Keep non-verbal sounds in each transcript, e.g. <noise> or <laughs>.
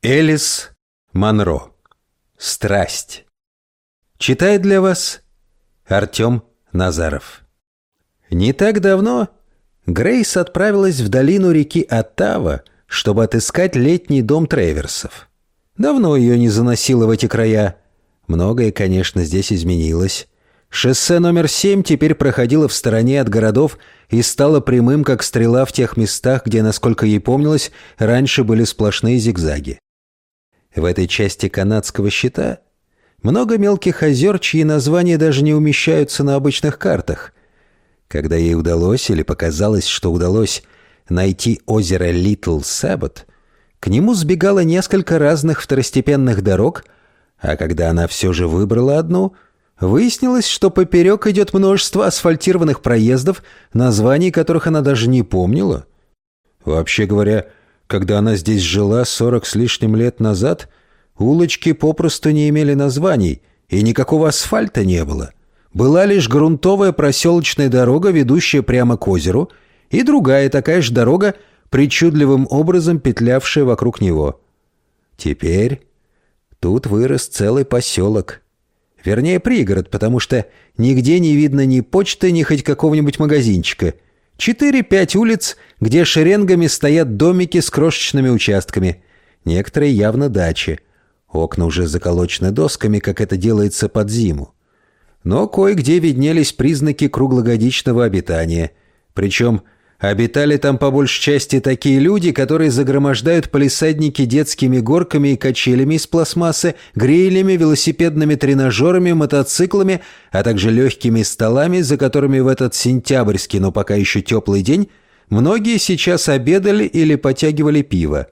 Элис Монро. Страсть. Читает для вас Артем Назаров. Не так давно Грейс отправилась в долину реки Оттава, чтобы отыскать летний дом Треверсов. Давно ее не заносило в эти края. Многое, конечно, здесь изменилось. Шоссе номер семь теперь проходило в стороне от городов и стало прямым, как стрела в тех местах, где, насколько ей помнилось, раньше были сплошные зигзаги. В этой части канадского щита много мелких озер, чьи названия даже не умещаются на обычных картах. Когда ей удалось, или показалось, что удалось, найти озеро Литл Саббат, к нему сбегало несколько разных второстепенных дорог, а когда она все же выбрала одну, выяснилось, что поперек идет множество асфальтированных проездов, названий которых она даже не помнила. Вообще говоря, когда она здесь жила сорок с лишним лет назад, улочки попросту не имели названий, и никакого асфальта не было. Была лишь грунтовая проселочная дорога, ведущая прямо к озеру, и другая такая же дорога, причудливым образом петлявшая вокруг него. Теперь тут вырос целый поселок. Вернее, пригород, потому что нигде не видно ни почты, ни хоть какого-нибудь магазинчика — Четыре-пять улиц, где шеренгами стоят домики с крошечными участками. Некоторые явно дачи. Окна уже заколочены досками, как это делается под зиму. Но кое-где виднелись признаки круглогодичного обитания. Причем Обитали там по большей части такие люди, которые загромождают полисадники детскими горками и качелями из пластмассы, грилями, велосипедными тренажерами, мотоциклами, а также легкими столами, за которыми в этот сентябрьский, но пока еще теплый день, многие сейчас обедали или потягивали пиво.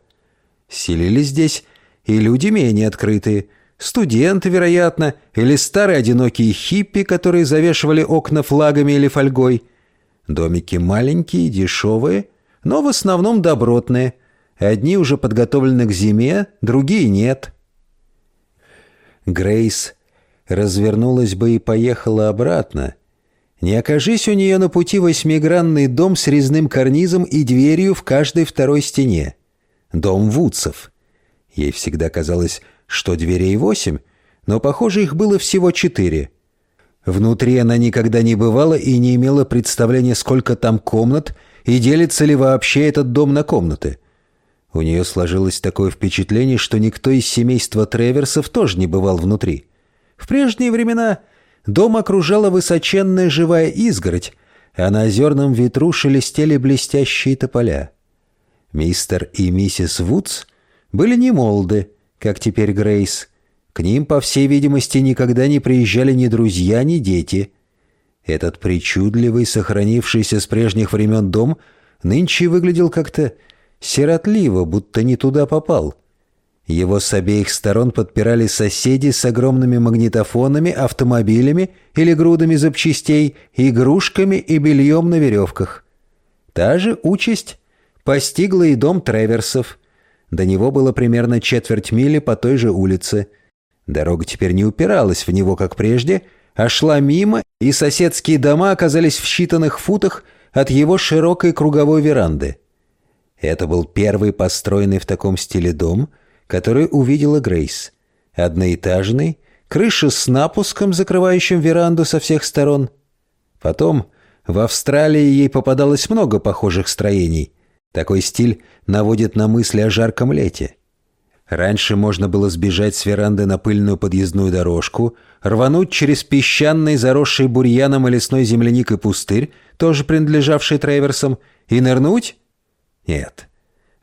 Селились здесь и люди менее открытые, студенты, вероятно, или старые одинокие хиппи, которые завешивали окна флагами или фольгой – Домики маленькие, дешевые, но в основном добротные. Одни уже подготовлены к зиме, другие нет. Грейс развернулась бы и поехала обратно. Не окажись у нее на пути восьмигранный дом с резным карнизом и дверью в каждой второй стене. Дом Вудсов. Ей всегда казалось, что дверей восемь, но, похоже, их было всего четыре — Внутри она никогда не бывала и не имела представления, сколько там комнат и делится ли вообще этот дом на комнаты. У нее сложилось такое впечатление, что никто из семейства Треверсов тоже не бывал внутри. В прежние времена дом окружала высоченная живая изгородь, а на озерном ветру шелестели блестящие тополя. Мистер и миссис Вудс были не молоды, как теперь Грейс, к ним, по всей видимости, никогда не приезжали ни друзья, ни дети. Этот причудливый, сохранившийся с прежних времен дом нынче выглядел как-то сиротливо, будто не туда попал. Его с обеих сторон подпирали соседи с огромными магнитофонами, автомобилями или грудами запчастей, игрушками и бельем на веревках. Та же участь постигла и дом Треверсов. До него было примерно четверть мили по той же улице – Дорога теперь не упиралась в него, как прежде, а шла мимо, и соседские дома оказались в считанных футах от его широкой круговой веранды. Это был первый построенный в таком стиле дом, который увидела Грейс. Одноэтажный, крыша с напуском, закрывающим веранду со всех сторон. Потом в Австралии ей попадалось много похожих строений. Такой стиль наводит на мысли о жарком лете. Раньше можно было сбежать с веранды на пыльную подъездную дорожку, рвануть через песчаный, заросший бурьяном и лесной земляникой пустырь, тоже принадлежавший Треверсам, и нырнуть? Нет.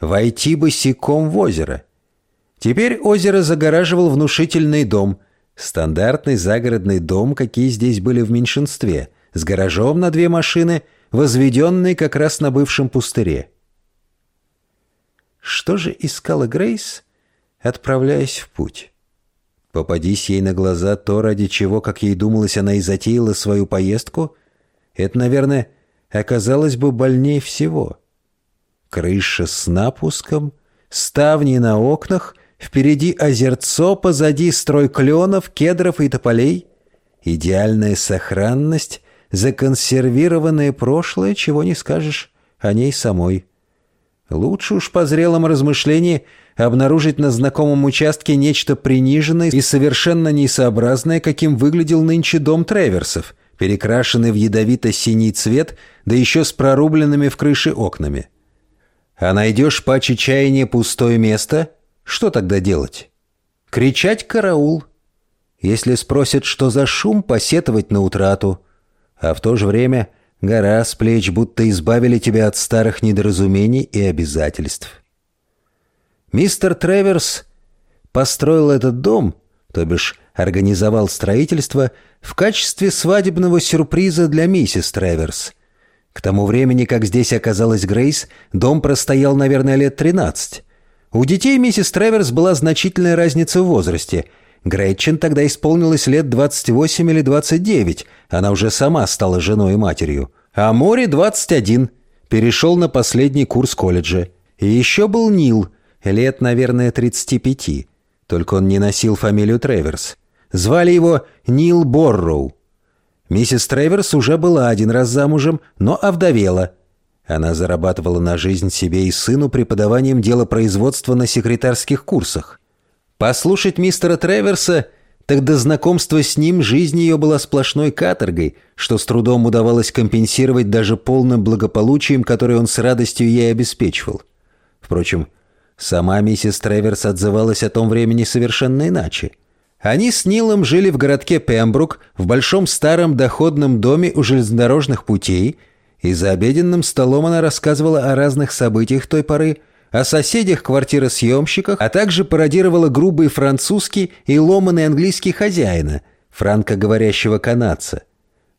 Войти босиком в озеро. Теперь озеро загораживал внушительный дом. Стандартный загородный дом, какие здесь были в меньшинстве, с гаражом на две машины, возведенный как раз на бывшем пустыре. Что же искала Грейс? — отправляясь в путь. Попадись ей на глаза то, ради чего, как ей думалось, она и затеяла свою поездку, это, наверное, оказалось бы больней всего. Крыша с напуском, ставни на окнах, впереди озерцо, позади строй кленов, кедров и тополей, идеальная сохранность, законсервированное прошлое, чего не скажешь о ней самой. Лучше уж по зрелом размышлении обнаружить на знакомом участке нечто приниженное и совершенно несообразное, каким выглядел нынче дом Треверсов, перекрашенный в ядовито-синий цвет, да еще с прорубленными в крыше окнами. А найдешь по чаяния пустое место, что тогда делать? Кричать «караул!» Если спросят, что за шум, посетовать на утрату. А в то же время гора с плеч, будто избавили тебя от старых недоразумений и обязательств. Мистер Треверс построил этот дом, то бишь организовал строительство, в качестве свадебного сюрприза для миссис Треверс. К тому времени, как здесь оказалась Грейс, дом простоял, наверное, лет 13. У детей миссис Треверс была значительная разница в возрасте – Гретчен тогда исполнилось лет 28 или 29, она уже сама стала женой и матерью. А Мори 21, перешел на последний курс колледжа. И еще был Нил, лет, наверное, 35, только он не носил фамилию Треверс. Звали его Нил Борроу. Миссис Треверс уже была один раз замужем, но овдовела. Она зарабатывала на жизнь себе и сыну преподаванием делопроизводства на секретарских курсах. Послушать мистера Треверса, так до знакомства с ним жизнь ее была сплошной каторгой, что с трудом удавалось компенсировать даже полным благополучием, которое он с радостью ей обеспечивал. Впрочем, сама миссис Треверс отзывалась о том времени совершенно иначе. Они с Нилом жили в городке Пембрук, в большом старом доходном доме у железнодорожных путей, и за обеденным столом она рассказывала о разных событиях той поры – о соседях-квартиросъемщиках, а также пародировала грубый французский и ломаный английский хозяина, франкоговорящего канадца.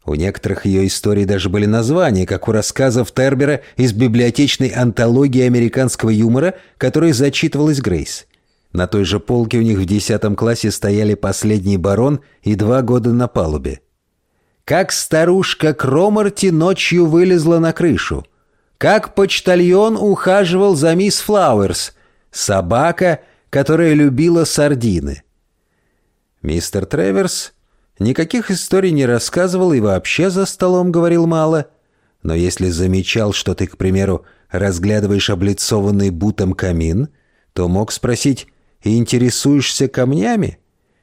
У некоторых ее историй даже были названия, как у рассказов Тербера из библиотечной антологии американского юмора, которой зачитывалась Грейс. На той же полке у них в десятом классе стояли «Последний барон» и «Два года на палубе». Как старушка Кромарти ночью вылезла на крышу – как почтальон ухаживал за мисс Флауэрс, собака, которая любила сардины. Мистер Треверс никаких историй не рассказывал и вообще за столом говорил мало, но если замечал, что ты, к примеру, разглядываешь облицованный бутом камин, то мог спросить «Интересуешься камнями?»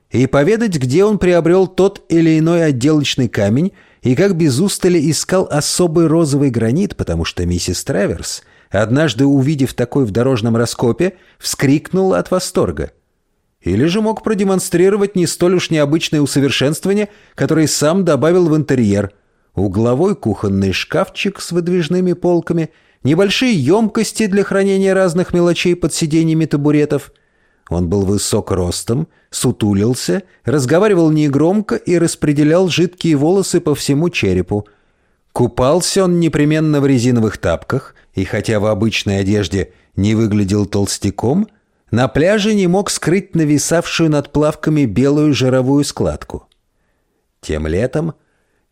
и поведать, где он приобрел тот или иной отделочный камень, и как без устали искал особый розовый гранит, потому что миссис Траверс, однажды увидев такой в дорожном раскопе, вскрикнула от восторга. Или же мог продемонстрировать не столь уж необычное усовершенствование, которое сам добавил в интерьер. Угловой кухонный шкафчик с выдвижными полками, небольшие емкости для хранения разных мелочей под сиденьями табуретов – он был высок ростом, сутулился, разговаривал негромко и распределял жидкие волосы по всему черепу. Купался он непременно в резиновых тапках, и хотя в обычной одежде не выглядел толстяком, на пляже не мог скрыть нависавшую над плавками белую жировую складку. Тем летом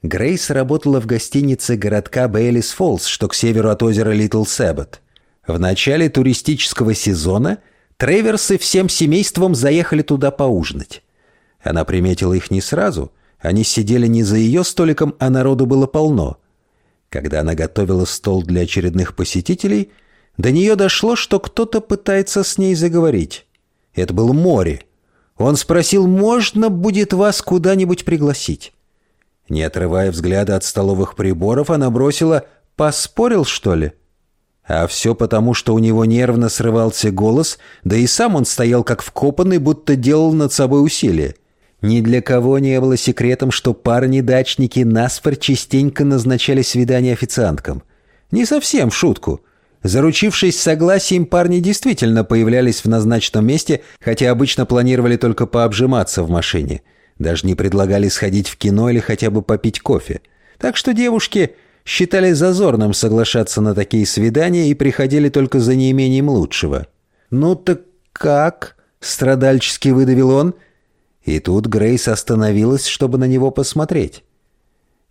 Грейс работала в гостинице городка Бейлис Фоллс, что к северу от озера Литл Сэббот. В начале туристического сезона – Треверсы всем семейством заехали туда поужинать. Она приметила их не сразу. Они сидели не за ее столиком, а народу было полно. Когда она готовила стол для очередных посетителей, до нее дошло, что кто-то пытается с ней заговорить. Это был Мори. Он спросил, можно будет вас куда-нибудь пригласить. Не отрывая взгляда от столовых приборов, она бросила «Поспорил, что ли?» А все потому, что у него нервно срывался голос, да и сам он стоял как вкопанный, будто делал над собой усилие. Ни для кого не было секретом, что парни-дачники наспор частенько назначали свидания официанткам. Не совсем в шутку. Заручившись согласием, парни действительно появлялись в назначенном месте, хотя обычно планировали только пообжиматься в машине. Даже не предлагали сходить в кино или хотя бы попить кофе. Так что девушки считали зазорным соглашаться на такие свидания и приходили только за неимением лучшего. «Ну так как?» — страдальчески выдавил он. И тут Грейс остановилась, чтобы на него посмотреть.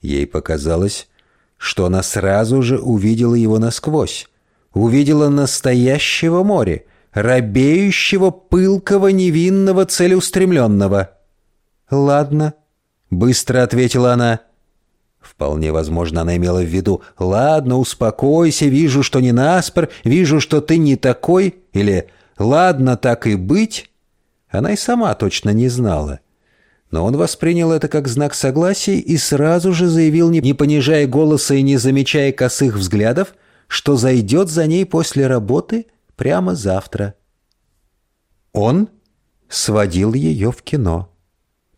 Ей показалось, что она сразу же увидела его насквозь. Увидела настоящего моря, робеющего, пылкого, невинного, целеустремленного. «Ладно», — быстро ответила она, — Вполне возможно, она имела в виду «Ладно, успокойся, вижу, что не наспор, вижу, что ты не такой» или «Ладно, так и быть». Она и сама точно не знала. Но он воспринял это как знак согласия и сразу же заявил, не понижая голоса и не замечая косых взглядов, что зайдет за ней после работы прямо завтра. Он сводил ее в кино.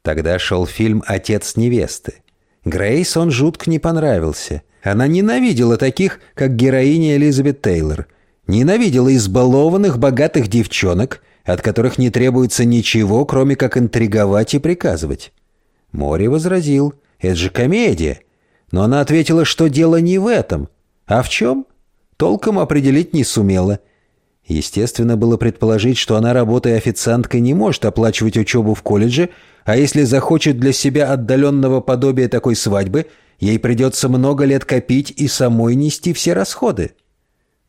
Тогда шел фильм «Отец невесты». Грейс он жутко не понравился. Она ненавидела таких, как героиня Элизабет Тейлор. Ненавидела избалованных, богатых девчонок, от которых не требуется ничего, кроме как интриговать и приказывать. Мори возразил, это же комедия. Но она ответила, что дело не в этом. А в чем? Толком определить не сумела. Естественно, было предположить, что она, работая официанткой, не может оплачивать учебу в колледже, а если захочет для себя отдаленного подобия такой свадьбы, ей придется много лет копить и самой нести все расходы.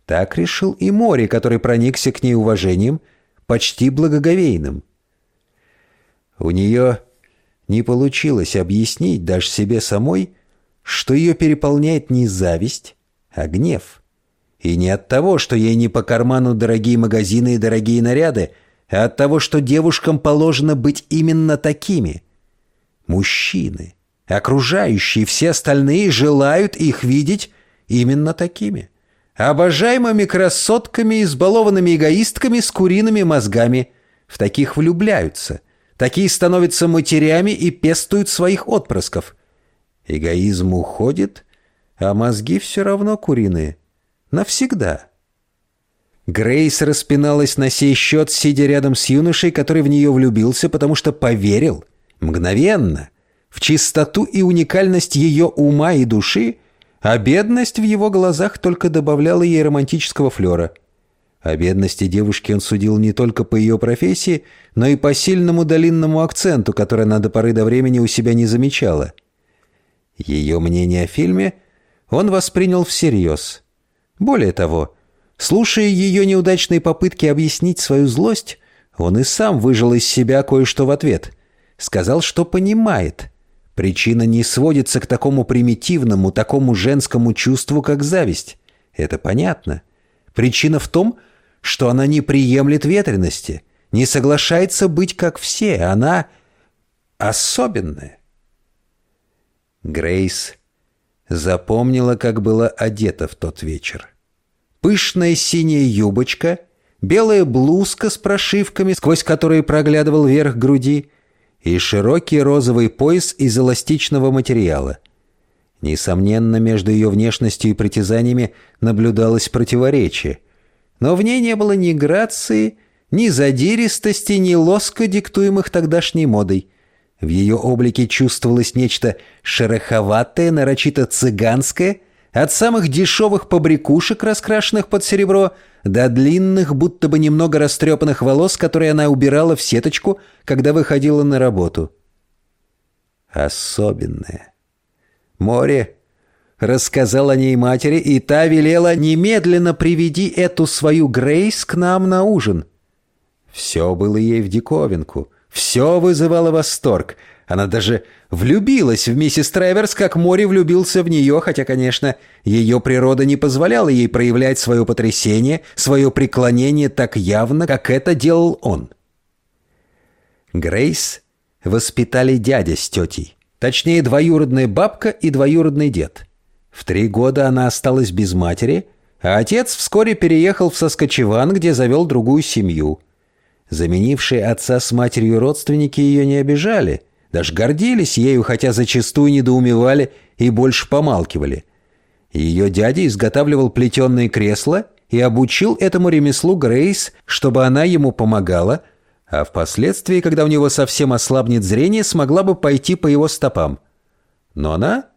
Так решил и Мори, который проникся к ней уважением, почти благоговейным. У нее не получилось объяснить даже себе самой, что ее переполняет не зависть, а гнев. И не от того, что ей не по карману дорогие магазины и дорогие наряды, а от того, что девушкам положено быть именно такими. Мужчины, окружающие, все остальные желают их видеть именно такими. Обожаемыми красотками, избалованными эгоистками с куриными мозгами. В таких влюбляются. Такие становятся матерями и пестуют своих отпрысков. Эгоизм уходит, а мозги все равно куриные. Навсегда. Грейс распиналась на сей счет, сидя рядом с юношей, который в нее влюбился, потому что поверил, мгновенно, в чистоту и уникальность ее ума и души, а бедность в его глазах только добавляла ей романтического флера. О бедности девушки он судил не только по ее профессии, но и по сильному долинному акценту, который она до поры до времени у себя не замечала. Ее мнение о фильме он воспринял всерьез. Более того, Слушая ее неудачные попытки объяснить свою злость, он и сам выжил из себя кое-что в ответ. Сказал, что понимает. Причина не сводится к такому примитивному, такому женскому чувству, как зависть. Это понятно. Причина в том, что она не приемлет ветренности, не соглашается быть как все. Она особенная. Грейс запомнила, как была одета в тот вечер. Пышная синяя юбочка, белая блузка с прошивками, сквозь которые проглядывал верх груди, и широкий розовый пояс из эластичного материала. Несомненно, между ее внешностью и притязаниями наблюдалось противоречие. Но в ней не было ни грации, ни задиристости, ни лоска, диктуемых тогдашней модой. В ее облике чувствовалось нечто шероховатое, нарочито цыганское — от самых дешевых побрякушек, раскрашенных под серебро, до длинных, будто бы немного растрепанных волос, которые она убирала в сеточку, когда выходила на работу. Особенное. Море рассказал о ней матери, и та велела немедленно приведи эту свою Грейс к нам на ужин. Все было ей в диковинку, все вызывало восторг — она даже влюбилась в миссис Треверс, как море влюбился в нее, хотя, конечно, ее природа не позволяла ей проявлять свое потрясение, свое преклонение так явно, как это делал он. Грейс воспитали дядя с тетей, точнее, двоюродная бабка и двоюродный дед. В три года она осталась без матери, а отец вскоре переехал в Соскочеван, где завел другую семью. Заменившие отца с матерью родственники ее не обижали – даже гордились ею, хотя зачастую недоумевали и больше помалкивали. Ее дядя изготавливал плетеные кресла и обучил этому ремеслу Грейс, чтобы она ему помогала, а впоследствии, когда у него совсем ослабнет зрение, смогла бы пойти по его стопам. Но она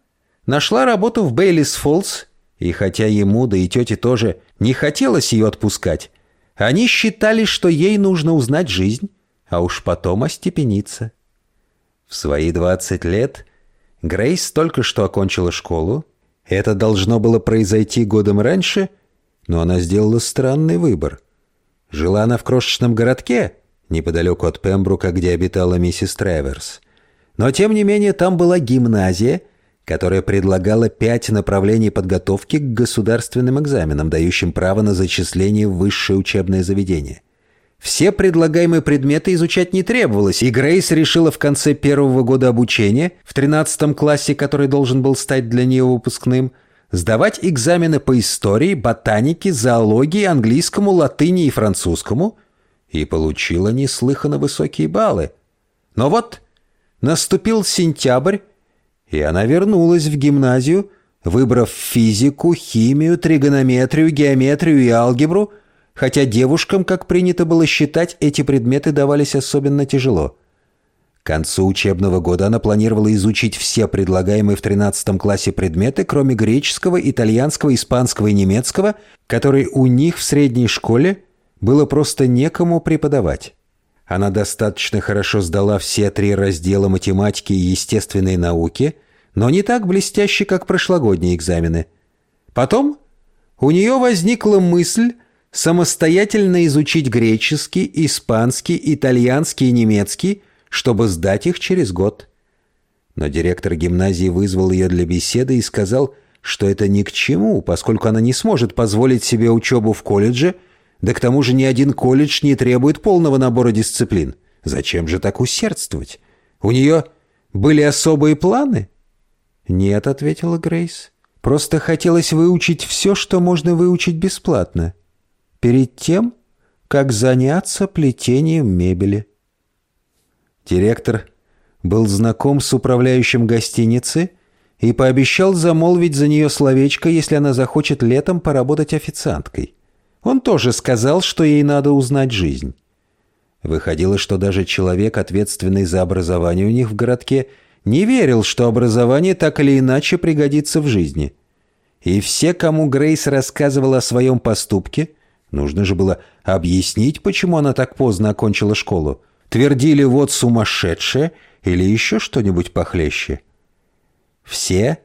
нашла работу в Бейлис Фоллс, и хотя ему, да и тете тоже, не хотелось ее отпускать, они считали, что ей нужно узнать жизнь, а уж потом остепениться. В свои 20 лет Грейс только что окончила школу. Это должно было произойти годом раньше, но она сделала странный выбор. Жила она в крошечном городке, неподалеку от Пембрука, где обитала миссис Треверс. Но, тем не менее, там была гимназия, которая предлагала пять направлений подготовки к государственным экзаменам, дающим право на зачисление в высшее учебное заведение. Все предлагаемые предметы изучать не требовалось, и Грейс решила в конце первого года обучения, в 13 классе, который должен был стать для нее выпускным, сдавать экзамены по истории, ботанике, зоологии, английскому, латыни и французскому, и получила неслыханно высокие баллы. Но вот наступил сентябрь, и она вернулась в гимназию, выбрав физику, химию, тригонометрию, геометрию и алгебру – хотя девушкам, как принято было считать, эти предметы давались особенно тяжело. К концу учебного года она планировала изучить все предлагаемые в 13 классе предметы, кроме греческого, итальянского, испанского и немецкого, которые у них в средней школе было просто некому преподавать. Она достаточно хорошо сдала все три раздела математики и естественной науки, но не так блестяще, как прошлогодние экзамены. Потом у нее возникла мысль самостоятельно изучить греческий, испанский, итальянский и немецкий, чтобы сдать их через год. Но директор гимназии вызвал ее для беседы и сказал, что это ни к чему, поскольку она не сможет позволить себе учебу в колледже, да к тому же ни один колледж не требует полного набора дисциплин. Зачем же так усердствовать? У нее были особые планы? «Нет», — ответила Грейс. «Просто хотелось выучить все, что можно выучить бесплатно» перед тем, как заняться плетением мебели. Директор был знаком с управляющим гостиницы и пообещал замолвить за нее словечко, если она захочет летом поработать официанткой. Он тоже сказал, что ей надо узнать жизнь. Выходило, что даже человек, ответственный за образование у них в городке, не верил, что образование так или иначе пригодится в жизни. И все, кому Грейс рассказывала о своем поступке – Нужно же было объяснить, почему она так поздно окончила школу. Твердили вот сумасшедшая или еще что-нибудь похлеще. Все,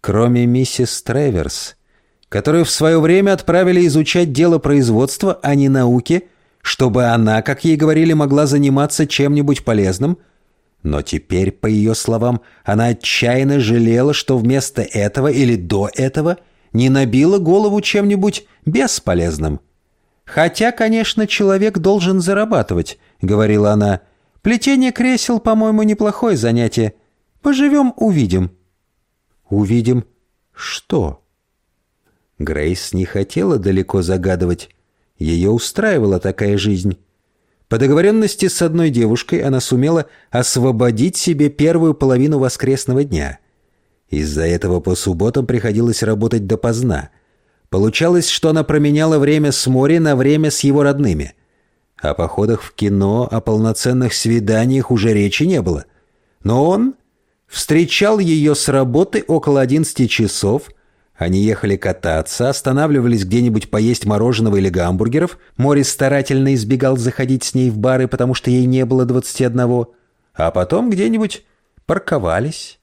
кроме миссис Треверс, которую в свое время отправили изучать дело производства, а не науки, чтобы она, как ей говорили, могла заниматься чем-нибудь полезным, но теперь, по ее словам, она отчаянно жалела, что вместо этого или до этого – не набила голову чем-нибудь бесполезным. «Хотя, конечно, человек должен зарабатывать», — говорила она. «Плетение кресел, по-моему, неплохое занятие. Поживем, увидим». «Увидим что?» Грейс не хотела далеко загадывать. Ее устраивала такая жизнь. По договоренности с одной девушкой она сумела освободить себе первую половину воскресного дня — из-за этого по субботам приходилось работать допоздна. Получалось, что она променяла время с моря на время с его родными. О походах в кино, о полноценных свиданиях уже речи не было. Но он встречал ее с работы около 11 часов. Они ехали кататься, останавливались где-нибудь поесть мороженого или гамбургеров. Морис старательно избегал заходить с ней в бары, потому что ей не было 21. А потом где-нибудь парковались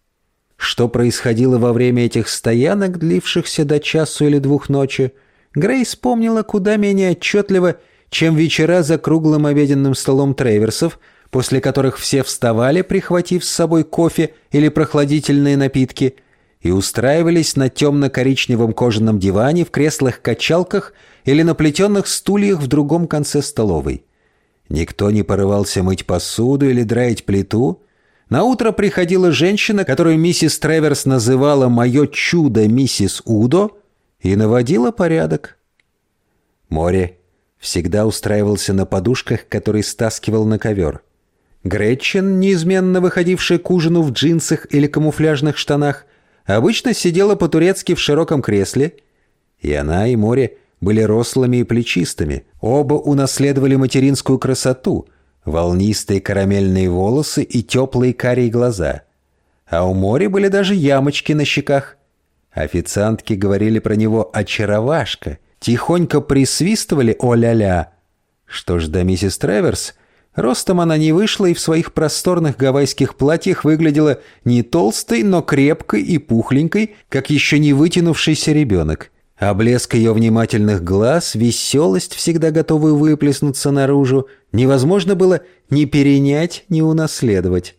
что происходило во время этих стоянок, длившихся до часу или двух ночи, Грейс помнила куда менее отчетливо, чем вечера за круглым обеденным столом Трейверсов, после которых все вставали, прихватив с собой кофе или прохладительные напитки, и устраивались на темно-коричневом кожаном диване, в креслах-качалках или на плетенных стульях в другом конце столовой. Никто не порывался мыть посуду или драить плиту, на утро приходила женщина, которую миссис Треверс называла «моё чудо миссис Удо», и наводила порядок. Море всегда устраивался на подушках, которые стаскивал на ковер. Гретчен, неизменно выходившая к ужину в джинсах или камуфляжных штанах, обычно сидела по-турецки в широком кресле, и она, и море были рослыми и плечистыми. Оба унаследовали материнскую красоту — волнистые карамельные волосы и теплые карие глаза. А у Мори были даже ямочки на щеках. Официантки говорили про него «очаровашка», тихонько присвистывали «о-ля-ля». Что ж до миссис Треверс, ростом она не вышла и в своих просторных гавайских платьях выглядела не толстой, но крепкой и пухленькой, как еще не вытянувшийся ребенок. А блеск ее внимательных глаз, веселость, всегда готовую выплеснуться наружу, невозможно было ни перенять, ни унаследовать.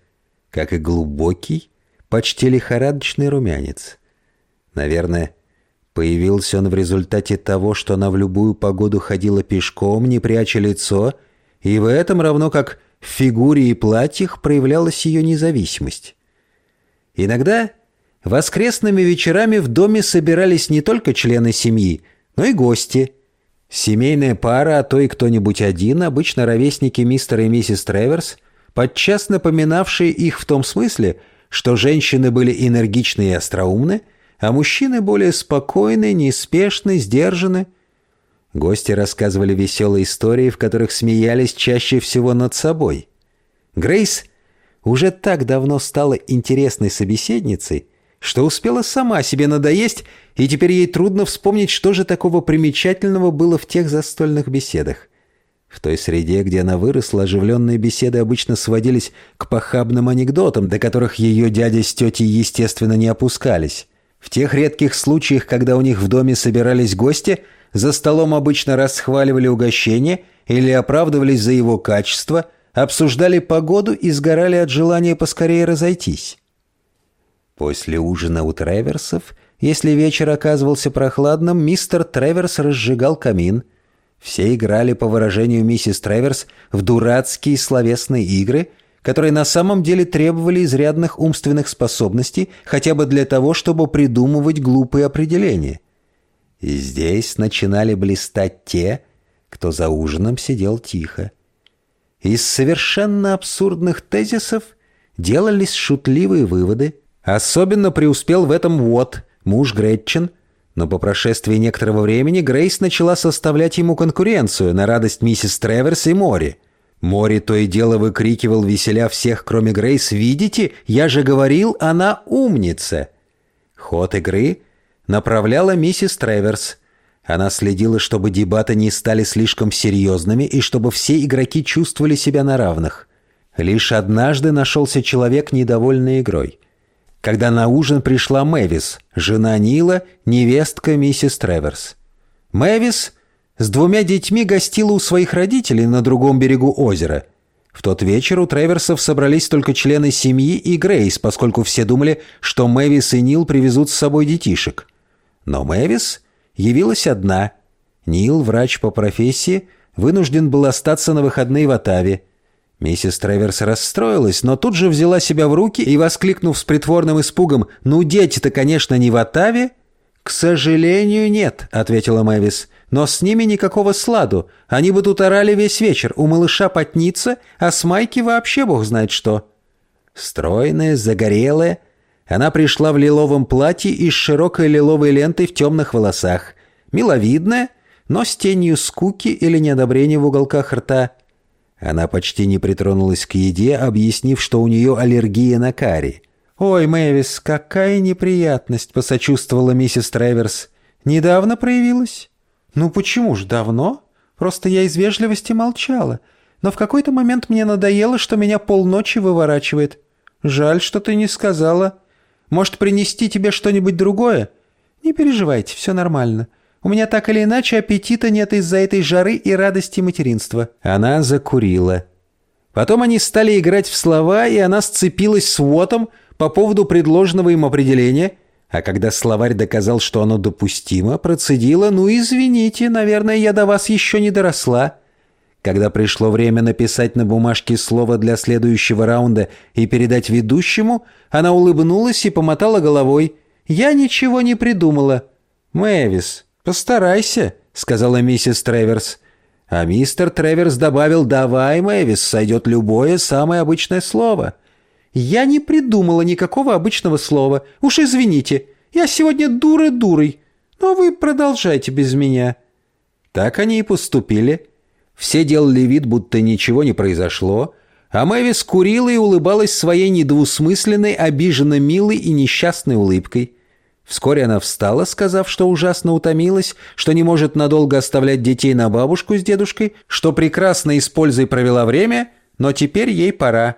Как и глубокий, почти лихорадочный румянец. Наверное, появился он в результате того, что она в любую погоду ходила пешком, не пряча лицо, и в этом, равно как в фигуре и платьях, проявлялась ее независимость. Иногда воскресными вечерами в доме собирались не только члены семьи, но и гости. Семейная пара, а то и кто-нибудь один, обычно ровесники мистера и миссис Треверс, подчас напоминавшие их в том смысле, что женщины были энергичны и остроумны, а мужчины более спокойны, неспешны, сдержаны. Гости рассказывали веселые истории, в которых смеялись чаще всего над собой. Грейс уже так давно стала интересной собеседницей, что успела сама себе надоесть, и теперь ей трудно вспомнить, что же такого примечательного было в тех застольных беседах. В той среде, где она выросла, оживленные беседы обычно сводились к похабным анекдотам, до которых ее дядя с тетей, естественно, не опускались. В тех редких случаях, когда у них в доме собирались гости, за столом обычно расхваливали угощение или оправдывались за его качество, обсуждали погоду и сгорали от желания поскорее разойтись. После ужина у Треверсов, если вечер оказывался прохладным, мистер Треверс разжигал камин – все играли, по выражению миссис Треверс, в дурацкие словесные игры, которые на самом деле требовали изрядных умственных способностей хотя бы для того, чтобы придумывать глупые определения. Здесь начинали блистать те, кто за ужином сидел тихо. Из совершенно абсурдных тезисов делались шутливые выводы. Особенно преуспел в этом вот муж Гретчен – но по прошествии некоторого времени Грейс начала составлять ему конкуренцию на радость миссис Треверс и Мори. Мори то и дело выкрикивал, веселя всех, кроме Грейс, «Видите, я же говорил, она умница!» Ход игры направляла миссис Треверс. Она следила, чтобы дебаты не стали слишком серьезными и чтобы все игроки чувствовали себя на равных. Лишь однажды нашелся человек, недовольный игрой когда на ужин пришла Мэвис, жена Нила, невестка миссис Треверс. Мэвис с двумя детьми гостила у своих родителей на другом берегу озера. В тот вечер у Треверсов собрались только члены семьи и Грейс, поскольку все думали, что Мэвис и Нил привезут с собой детишек. Но Мэвис явилась одна. Нил, врач по профессии, вынужден был остаться на выходные в Атаве. Миссис Треверс расстроилась, но тут же взяла себя в руки и, воскликнув с притворным испугом, «Ну, дети-то, конечно, не в Оттаве?» «К сожалению, нет», — ответила Мэвис. «Но с ними никакого сладу. Они бы тут орали весь вечер. У малыша потница, а с Майки вообще бог знает что». Стройная, загорелая, она пришла в лиловом платье и с широкой лиловой лентой в темных волосах. Миловидная, но с тенью скуки или неодобрения в уголках рта — она почти не притронулась к еде, объяснив, что у нее аллергия на карри. «Ой, Мэвис, какая неприятность!» — посочувствовала миссис Треверс. «Недавно проявилась?» «Ну почему ж давно? Просто я из вежливости молчала. Но в какой-то момент мне надоело, что меня полночи выворачивает. Жаль, что ты не сказала. Может, принести тебе что-нибудь другое? Не переживайте, все нормально. У меня так или иначе аппетита нет из-за этой жары и радости материнства». Она закурила. Потом они стали играть в слова, и она сцепилась с Уотом по поводу предложенного им определения, а когда словарь доказал, что оно допустимо, процедила «Ну, извините, наверное, я до вас еще не доросла». Когда пришло время написать на бумажке слово для следующего раунда и передать ведущему, она улыбнулась и помотала головой. «Я ничего не придумала». «Мэвис, «Постарайся», — сказала миссис Треверс. А мистер Треверс добавил «Давай, Мэвис, сойдет любое самое обычное слово». «Я не придумала никакого обычного слова. Уж извините, я сегодня дура-дурой, но вы продолжайте без меня». Так они и поступили. Все делали вид, будто ничего не произошло, а Мэвис курила и улыбалась своей недвусмысленной, обиженно милой и несчастной улыбкой. Вскоре она встала, сказав, что ужасно утомилась, что не может надолго оставлять детей на бабушку с дедушкой, что прекрасно и с пользой провела время, но теперь ей пора.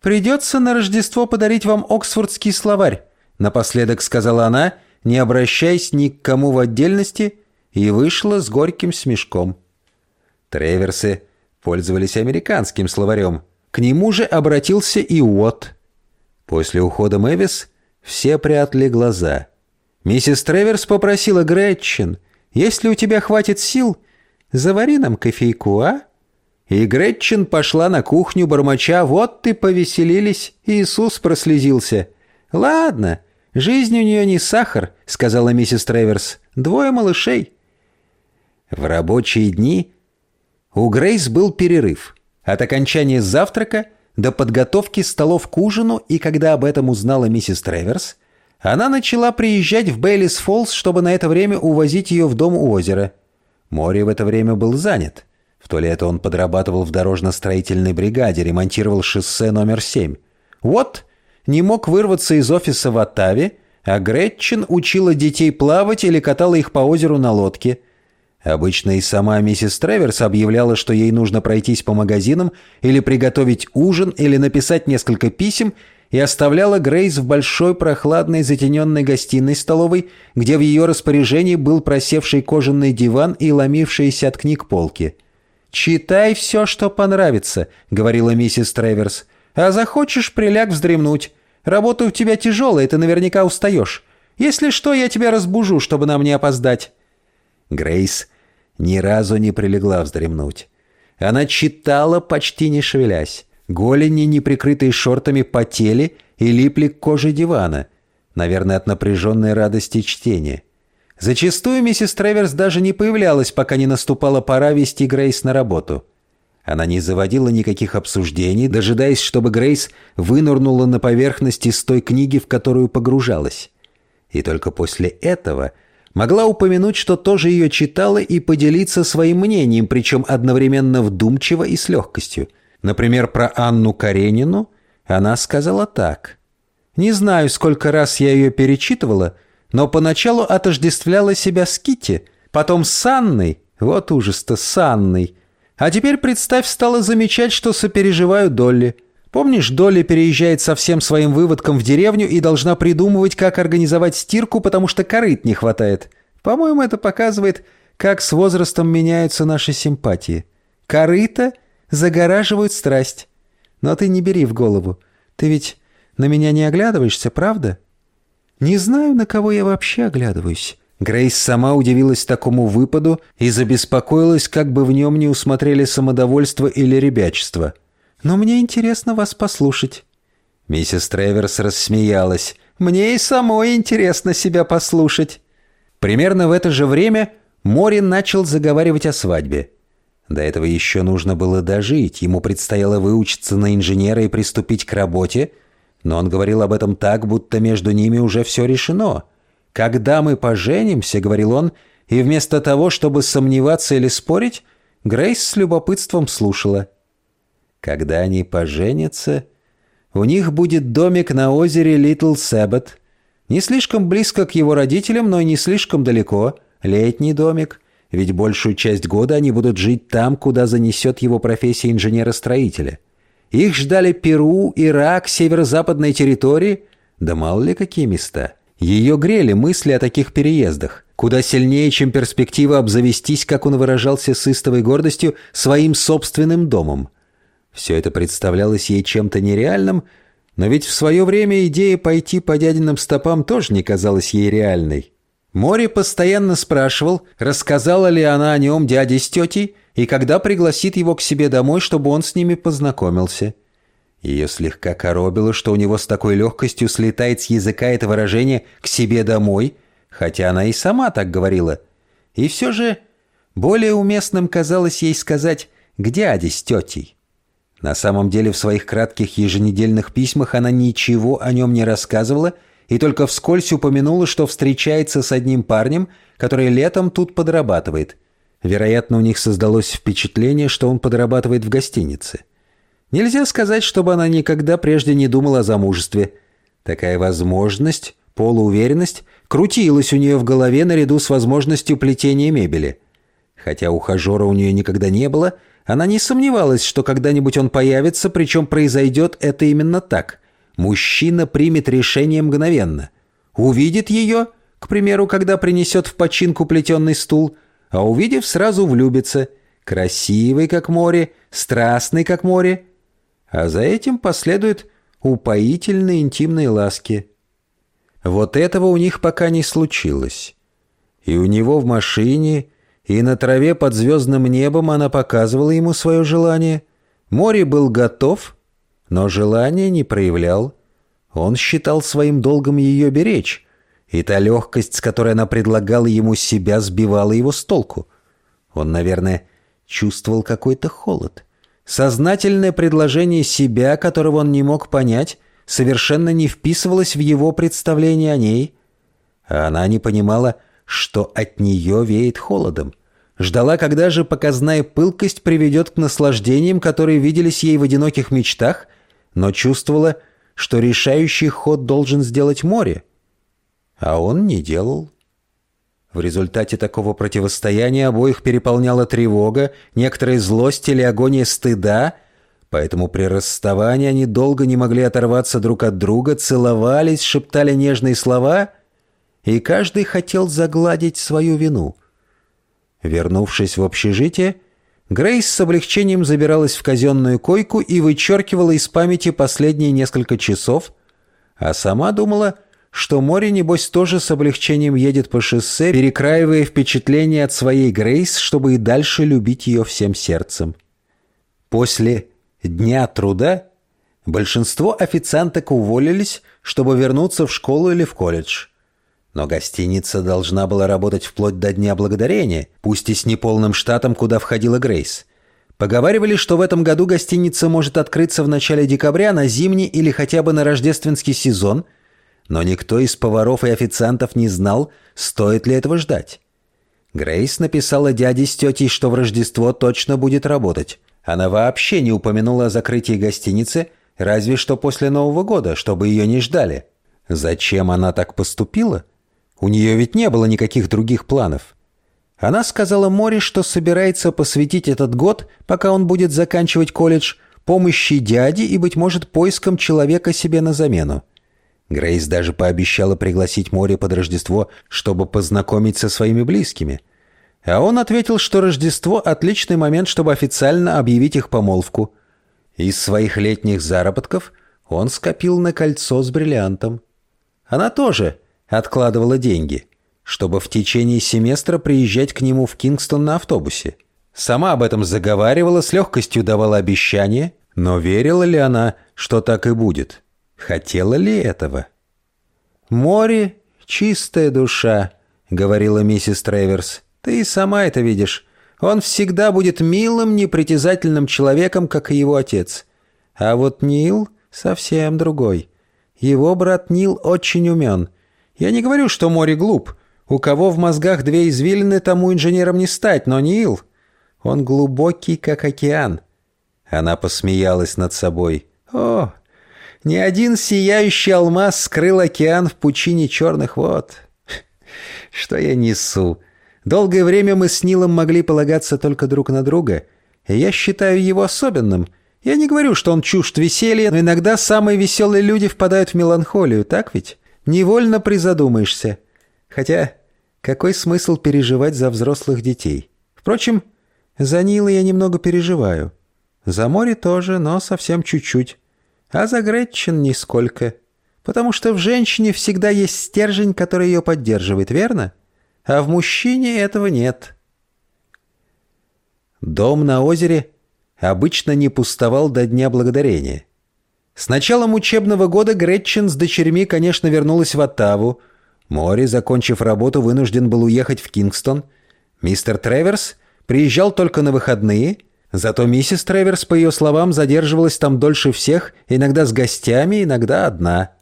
«Придется на Рождество подарить вам Оксфордский словарь», напоследок сказала она, не обращаясь ни к кому в отдельности, и вышла с горьким смешком. Треверсы пользовались американским словарем. К нему же обратился и Уотт. После ухода Мэвис все прятали глаза. Миссис Треверс попросила Гретчен, «Если у тебя хватит сил, завари нам кофейку, а?» И Гретчен пошла на кухню, бормоча, «Вот ты повеселились!» Иисус прослезился. «Ладно, жизнь у нее не сахар», — сказала миссис Треверс. «Двое малышей». В рабочие дни у Грейс был перерыв. От окончания завтрака до подготовки столов к ужину, и когда об этом узнала миссис Треверс, она начала приезжать в Бейлис Фоллс, чтобы на это время увозить ее в дом у озера. Море в это время был занят. В то лето он подрабатывал в дорожно-строительной бригаде, ремонтировал шоссе номер 7. Вот не мог вырваться из офиса в Оттаве, а Гретчен учила детей плавать или катала их по озеру на лодке – Обычно и сама миссис Треверс объявляла, что ей нужно пройтись по магазинам или приготовить ужин или написать несколько писем, и оставляла Грейс в большой прохладной затененной гостиной столовой, где в ее распоряжении был просевший кожаный диван и ломившиеся от книг полки. «Читай все, что понравится», — говорила миссис Треверс. «А захочешь, приляг вздремнуть. Работа у тебя тяжелая, ты наверняка устаешь. Если что, я тебя разбужу, чтобы нам не опоздать». Грейс ни разу не прилегла вздремнуть. Она читала, почти не шевелясь. Голени, не прикрытые шортами, потели и липли к коже дивана. Наверное, от напряженной радости чтения. Зачастую миссис Треверс даже не появлялась, пока не наступала пора вести Грейс на работу. Она не заводила никаких обсуждений, дожидаясь, чтобы Грейс вынырнула на поверхность из той книги, в которую погружалась. И только после этого – могла упомянуть, что тоже ее читала и поделиться своим мнением, причем одновременно вдумчиво и с легкостью. Например, про Анну Каренину она сказала так. «Не знаю, сколько раз я ее перечитывала, но поначалу отождествляла себя с Китти, потом с Анной, вот ужас-то, с Анной. А теперь, представь, стала замечать, что сопереживаю Долли. Помнишь, Долли переезжает со всем своим выводком в деревню и должна придумывать, как организовать стирку, потому что корыт не хватает. По-моему, это показывает, как с возрастом меняются наши симпатии. Корыто загораживают страсть. Но ты не бери в голову. Ты ведь на меня не оглядываешься, правда? Не знаю, на кого я вообще оглядываюсь. Грейс сама удивилась такому выпаду и забеспокоилась, как бы в нем не усмотрели самодовольство или ребячество. Но мне интересно вас послушать». Миссис Треверс рассмеялась. «Мне и самой интересно себя послушать». Примерно в это же время Морин начал заговаривать о свадьбе. До этого еще нужно было дожить, ему предстояло выучиться на инженера и приступить к работе, но он говорил об этом так, будто между ними уже все решено. «Когда мы поженимся», — говорил он, и вместо того, чтобы сомневаться или спорить, Грейс с любопытством слушала. Когда они поженятся, у них будет домик на озере Литл Сэббет. Не слишком близко к его родителям, но и не слишком далеко. Летний домик. Ведь большую часть года они будут жить там, куда занесет его профессия инженера-строителя. Их ждали Перу, Ирак, северо-западные территории. Да мало ли какие места. Ее грели мысли о таких переездах. Куда сильнее, чем перспектива обзавестись, как он выражался с истовой гордостью, своим собственным домом. Все это представлялось ей чем-то нереальным, но ведь в свое время идея пойти по дядиным стопам тоже не казалась ей реальной. Мори постоянно спрашивал, рассказала ли она о нем дяде с тетей и когда пригласит его к себе домой, чтобы он с ними познакомился. Ее слегка коробило, что у него с такой легкостью слетает с языка это выражение «к себе домой», хотя она и сама так говорила. И все же более уместным казалось ей сказать «к дяде с тетей». На самом деле в своих кратких еженедельных письмах она ничего о нем не рассказывала и только вскользь упомянула, что встречается с одним парнем, который летом тут подрабатывает. Вероятно, у них создалось впечатление, что он подрабатывает в гостинице. Нельзя сказать, чтобы она никогда прежде не думала о замужестве. Такая возможность, полууверенность, крутилась у нее в голове наряду с возможностью плетения мебели. Хотя ухажера у нее никогда не было – она не сомневалась, что когда-нибудь он появится, причем произойдет это именно так. Мужчина примет решение мгновенно. Увидит ее, к примеру, когда принесет в починку плетеный стул, а увидев, сразу влюбится. Красивый, как море, страстный, как море. А за этим последует упоительной интимной ласки. Вот этого у них пока не случилось. И у него в машине, и на траве под звездным небом она показывала ему свое желание. Море был готов, но желания не проявлял. Он считал своим долгом ее беречь, и та легкость, с которой она предлагала ему себя, сбивала его с толку. Он, наверное, чувствовал какой-то холод. Сознательное предложение себя, которого он не мог понять, совершенно не вписывалось в его представление о ней, а она не понимала, что от нее веет холодом. Ждала, когда же показная пылкость приведет к наслаждениям, которые виделись ей в одиноких мечтах, но чувствовала, что решающий ход должен сделать море. А он не делал. В результате такого противостояния обоих переполняла тревога, некоторая злость или агония стыда, поэтому при расставании они долго не могли оторваться друг от друга, целовались, шептали нежные слова, и каждый хотел загладить свою вину. Вернувшись в общежитие, Грейс с облегчением забиралась в казенную койку и вычеркивала из памяти последние несколько часов, а сама думала, что море, небось, тоже с облегчением едет по шоссе, перекраивая впечатления от своей Грейс, чтобы и дальше любить ее всем сердцем. После «Дня труда» большинство официанток уволились, чтобы вернуться в школу или в колледж. Но гостиница должна была работать вплоть до Дня Благодарения, пусть и с неполным штатом, куда входила Грейс. Поговаривали, что в этом году гостиница может открыться в начале декабря на зимний или хотя бы на рождественский сезон – но никто из поваров и официантов не знал, стоит ли этого ждать. Грейс написала дяде с тетей, что в Рождество точно будет работать. Она вообще не упомянула о закрытии гостиницы, разве что после Нового года, чтобы ее не ждали. Зачем она так поступила? У нее ведь не было никаких других планов. Она сказала Море, что собирается посвятить этот год, пока он будет заканчивать колледж, помощи дяде и, быть может, поиском человека себе на замену. Грейс даже пообещала пригласить море под Рождество, чтобы познакомить со своими близкими. А он ответил, что Рождество – отличный момент, чтобы официально объявить их помолвку. Из своих летних заработков он скопил на кольцо с бриллиантом. Она тоже откладывала деньги, чтобы в течение семестра приезжать к нему в Кингстон на автобусе. Сама об этом заговаривала, с легкостью давала обещания, но верила ли она, что так и будет – Хотела ли этого? «Море — чистая душа», — говорила миссис Трейверс. «Ты и сама это видишь. Он всегда будет милым, непритязательным человеком, как и его отец. А вот Нил совсем другой. Его брат Нил очень умен. Я не говорю, что море глуп. У кого в мозгах две извилины, тому инженером не стать, но Нил... Он глубокий, как океан». Она посмеялась над собой. «О, ни один сияющий алмаз скрыл океан в пучине черных вод. <laughs> Что я несу? Долгое время мы с Нилом могли полагаться только друг на друга, я считаю его особенным. Я не говорю, что он чужд веселья, но иногда самые веселые люди впадают в меланхолию, так ведь? Невольно призадумаешься. Хотя, какой смысл переживать за взрослых детей? Впрочем, за Нила я немного переживаю. За море тоже, но совсем чуть-чуть а за Гретчен нисколько. Потому что в женщине всегда есть стержень, который ее поддерживает, верно? А в мужчине этого нет. Дом на озере обычно не пустовал до Дня Благодарения. С началом учебного года Гретчен с дочерьми, конечно, вернулась в Оттаву. Мори, закончив работу, вынужден был уехать в Кингстон. Мистер Треверс приезжал только на выходные – Зато миссис Треверс, по ее словам, задерживалась там дольше всех, иногда с гостями, иногда одна.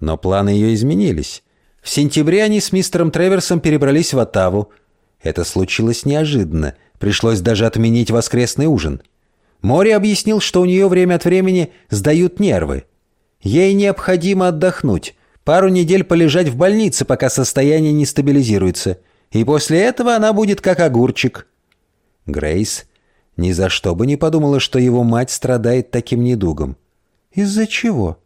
Но планы ее изменились. В сентябре они с мистером Треверсом перебрались в Оттаву. Это случилось неожиданно. Пришлось даже отменить воскресный ужин. Мори объяснил, что у нее время от времени сдают нервы. Ей необходимо отдохнуть, пару недель полежать в больнице, пока состояние не стабилизируется. И после этого она будет как огурчик. Грейс ни за что бы не подумала, что его мать страдает таким недугом. «Из-за чего?»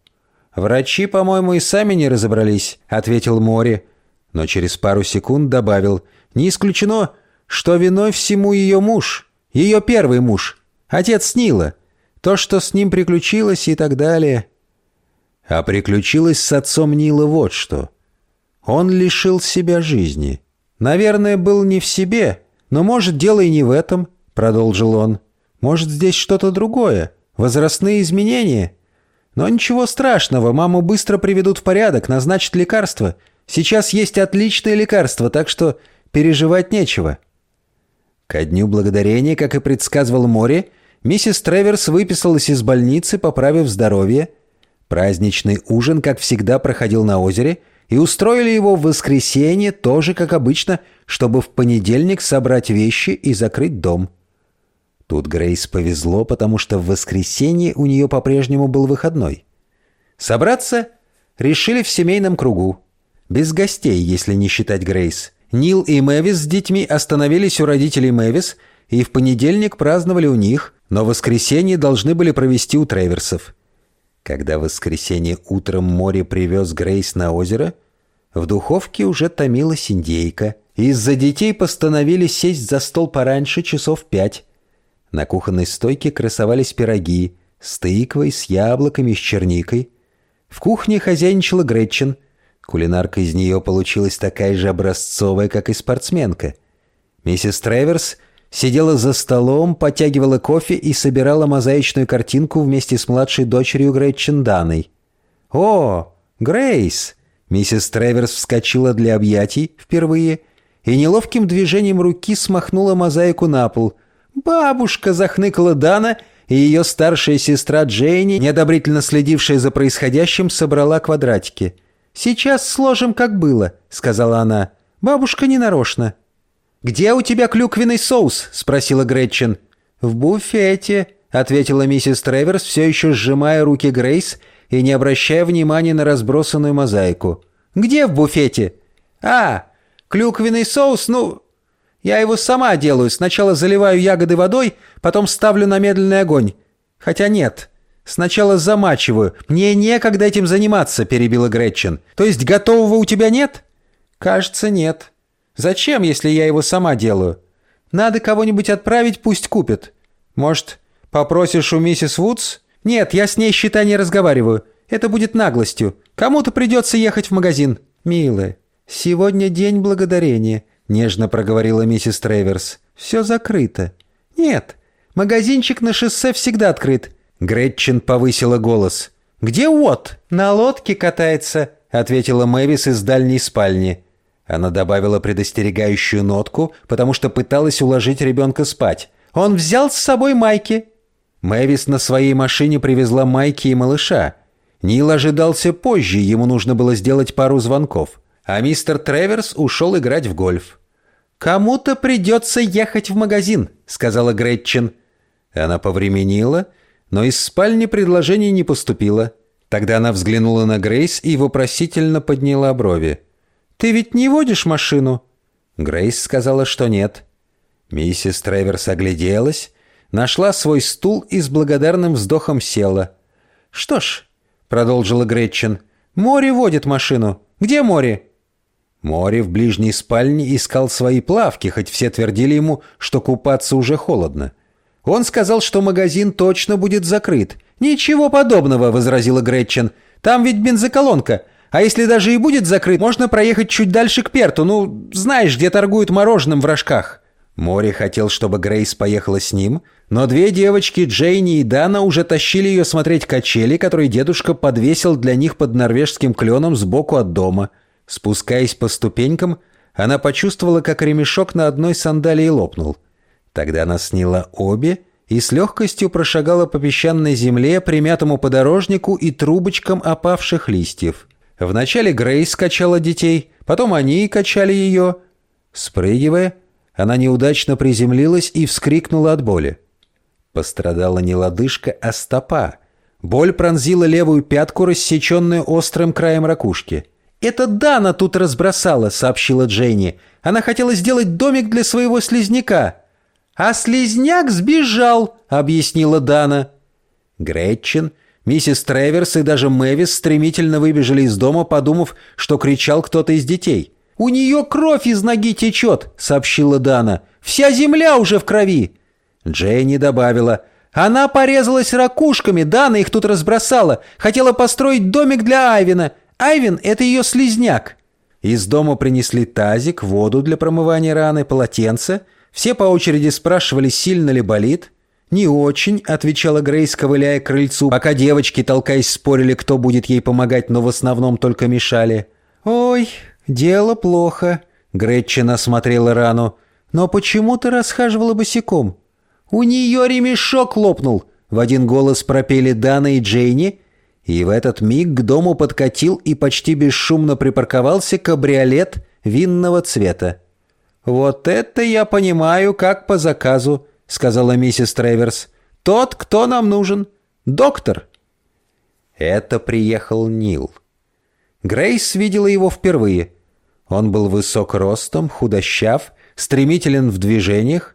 «Врачи, по-моему, и сами не разобрались», — ответил Мори. Но через пару секунд добавил. «Не исключено, что виной всему ее муж, ее первый муж, отец Нила, то, что с ним приключилось и так далее». А приключилось с отцом Нила вот что. Он лишил себя жизни. Наверное, был не в себе, но, может, дело и не в этом, продолжил он. Может, здесь что-то другое, возрастные изменения. Но ничего страшного, маму быстро приведут в порядок, назначат лекарство. Сейчас есть отличное лекарство, так что переживать нечего. Ко дню благодарения, как и предсказывал Мори, миссис Треверс выписалась из больницы, поправив здоровье. Праздничный ужин, как всегда, проходил на озере, и устроили его в воскресенье, тоже как обычно, чтобы в понедельник собрать вещи и закрыть дом. Тут Грейс повезло, потому что в воскресенье у нее по-прежнему был выходной. Собраться решили в семейном кругу. Без гостей, если не считать Грейс. Нил и Мэвис с детьми остановились у родителей Мэвис и в понедельник праздновали у них, но воскресенье должны были провести у Треверсов. Когда в воскресенье утром море привез Грейс на озеро, в духовке уже томилась индейка. Из-за детей постановили сесть за стол пораньше, часов пять. На кухонной стойке красовались пироги с тыквой, с яблоками, с черникой. В кухне хозяйничала Гретчен. Кулинарка из нее получилась такая же образцовая, как и спортсменка. Миссис Треверс сидела за столом, потягивала кофе и собирала мозаичную картинку вместе с младшей дочерью Гретчен Даной. «О, Грейс!» Миссис Треверс вскочила для объятий впервые и неловким движением руки смахнула мозаику на пол – «Бабушка!» — захныкала Дана, и ее старшая сестра Джейни, неодобрительно следившая за происходящим, собрала квадратики. «Сейчас сложим, как было», — сказала она. «Бабушка ненарочно». «Где у тебя клюквенный соус?» — спросила Гретчен. «В буфете», — ответила миссис Треверс, все еще сжимая руки Грейс и не обращая внимания на разбросанную мозаику. «Где в буфете?» «А, клюквенный соус, ну, я его сама делаю. Сначала заливаю ягоды водой, потом ставлю на медленный огонь. Хотя нет. Сначала замачиваю. Мне некогда этим заниматься, перебила Гретчен. То есть готового у тебя нет? Кажется, нет. Зачем, если я его сама делаю? Надо кого-нибудь отправить, пусть купит. Может, попросишь у миссис Вудс? Нет, я с ней, считай, не разговариваю. Это будет наглостью. Кому-то придется ехать в магазин. Милая, сегодня день благодарения. — нежно проговорила миссис Треверс. «Все закрыто». «Нет, магазинчик на шоссе всегда открыт». Гретчен повысила голос. «Где Уот?» «На лодке катается», — ответила Мэвис из дальней спальни. Она добавила предостерегающую нотку, потому что пыталась уложить ребенка спать. «Он взял с собой майки». Мэвис на своей машине привезла майки и малыша. Нил ожидался позже, ему нужно было сделать пару звонков а мистер Треверс ушел играть в гольф. «Кому-то придется ехать в магазин», — сказала Гретчен. Она повременила, но из спальни предложений не поступило. Тогда она взглянула на Грейс и вопросительно подняла брови. «Ты ведь не водишь машину?» Грейс сказала, что нет. Миссис Треверс огляделась, нашла свой стул и с благодарным вздохом села. «Что ж», — продолжила Гретчен, — «море водит машину. Где море?» Море в ближней спальне искал свои плавки, хоть все твердили ему, что купаться уже холодно. Он сказал, что магазин точно будет закрыт. «Ничего подобного», — возразила Гретчен. «Там ведь бензоколонка. А если даже и будет закрыт, можно проехать чуть дальше к Перту. Ну, знаешь, где торгуют мороженым в рожках». Море хотел, чтобы Грейс поехала с ним, но две девочки, Джейни и Дана, уже тащили ее смотреть качели, которые дедушка подвесил для них под норвежским кленом сбоку от дома — Спускаясь по ступенькам, она почувствовала, как ремешок на одной сандалии лопнул. Тогда она сняла обе и с легкостью прошагала по песчаной земле, примятому подорожнику и трубочкам опавших листьев. Вначале Грейс качала детей, потом они качали ее. Спрыгивая, она неудачно приземлилась и вскрикнула от боли. Пострадала не лодыжка, а стопа. Боль пронзила левую пятку, рассеченную острым краем ракушки. «Это Дана тут разбросала», — сообщила Дженни. «Она хотела сделать домик для своего слизняка». «А слизняк сбежал», — объяснила Дана. Гретчен, миссис Треверс и даже Мэвис стремительно выбежали из дома, подумав, что кричал кто-то из детей. «У нее кровь из ноги течет», — сообщила Дана. «Вся земля уже в крови». Дженни добавила. Она порезалась ракушками, Дана их тут разбросала. Хотела построить домик для Айвина. Айвин — это ее слизняк». Из дома принесли тазик, воду для промывания раны, полотенце. Все по очереди спрашивали, сильно ли болит. «Не очень», — отвечала Грейс, ковыляя крыльцу, пока девочки, толкаясь, спорили, кто будет ей помогать, но в основном только мешали. «Ой, дело плохо», — Гретчен осмотрела рану. «Но почему ты расхаживала босиком?» «У нее ремешок лопнул», — в один голос пропели Дана и Джейни, и в этот миг к дому подкатил и почти бесшумно припарковался кабриолет винного цвета. «Вот это я понимаю, как по заказу», — сказала миссис Треверс. «Тот, кто нам нужен. Доктор». Это приехал Нил. Грейс видела его впервые. Он был высок ростом, худощав, стремителен в движениях.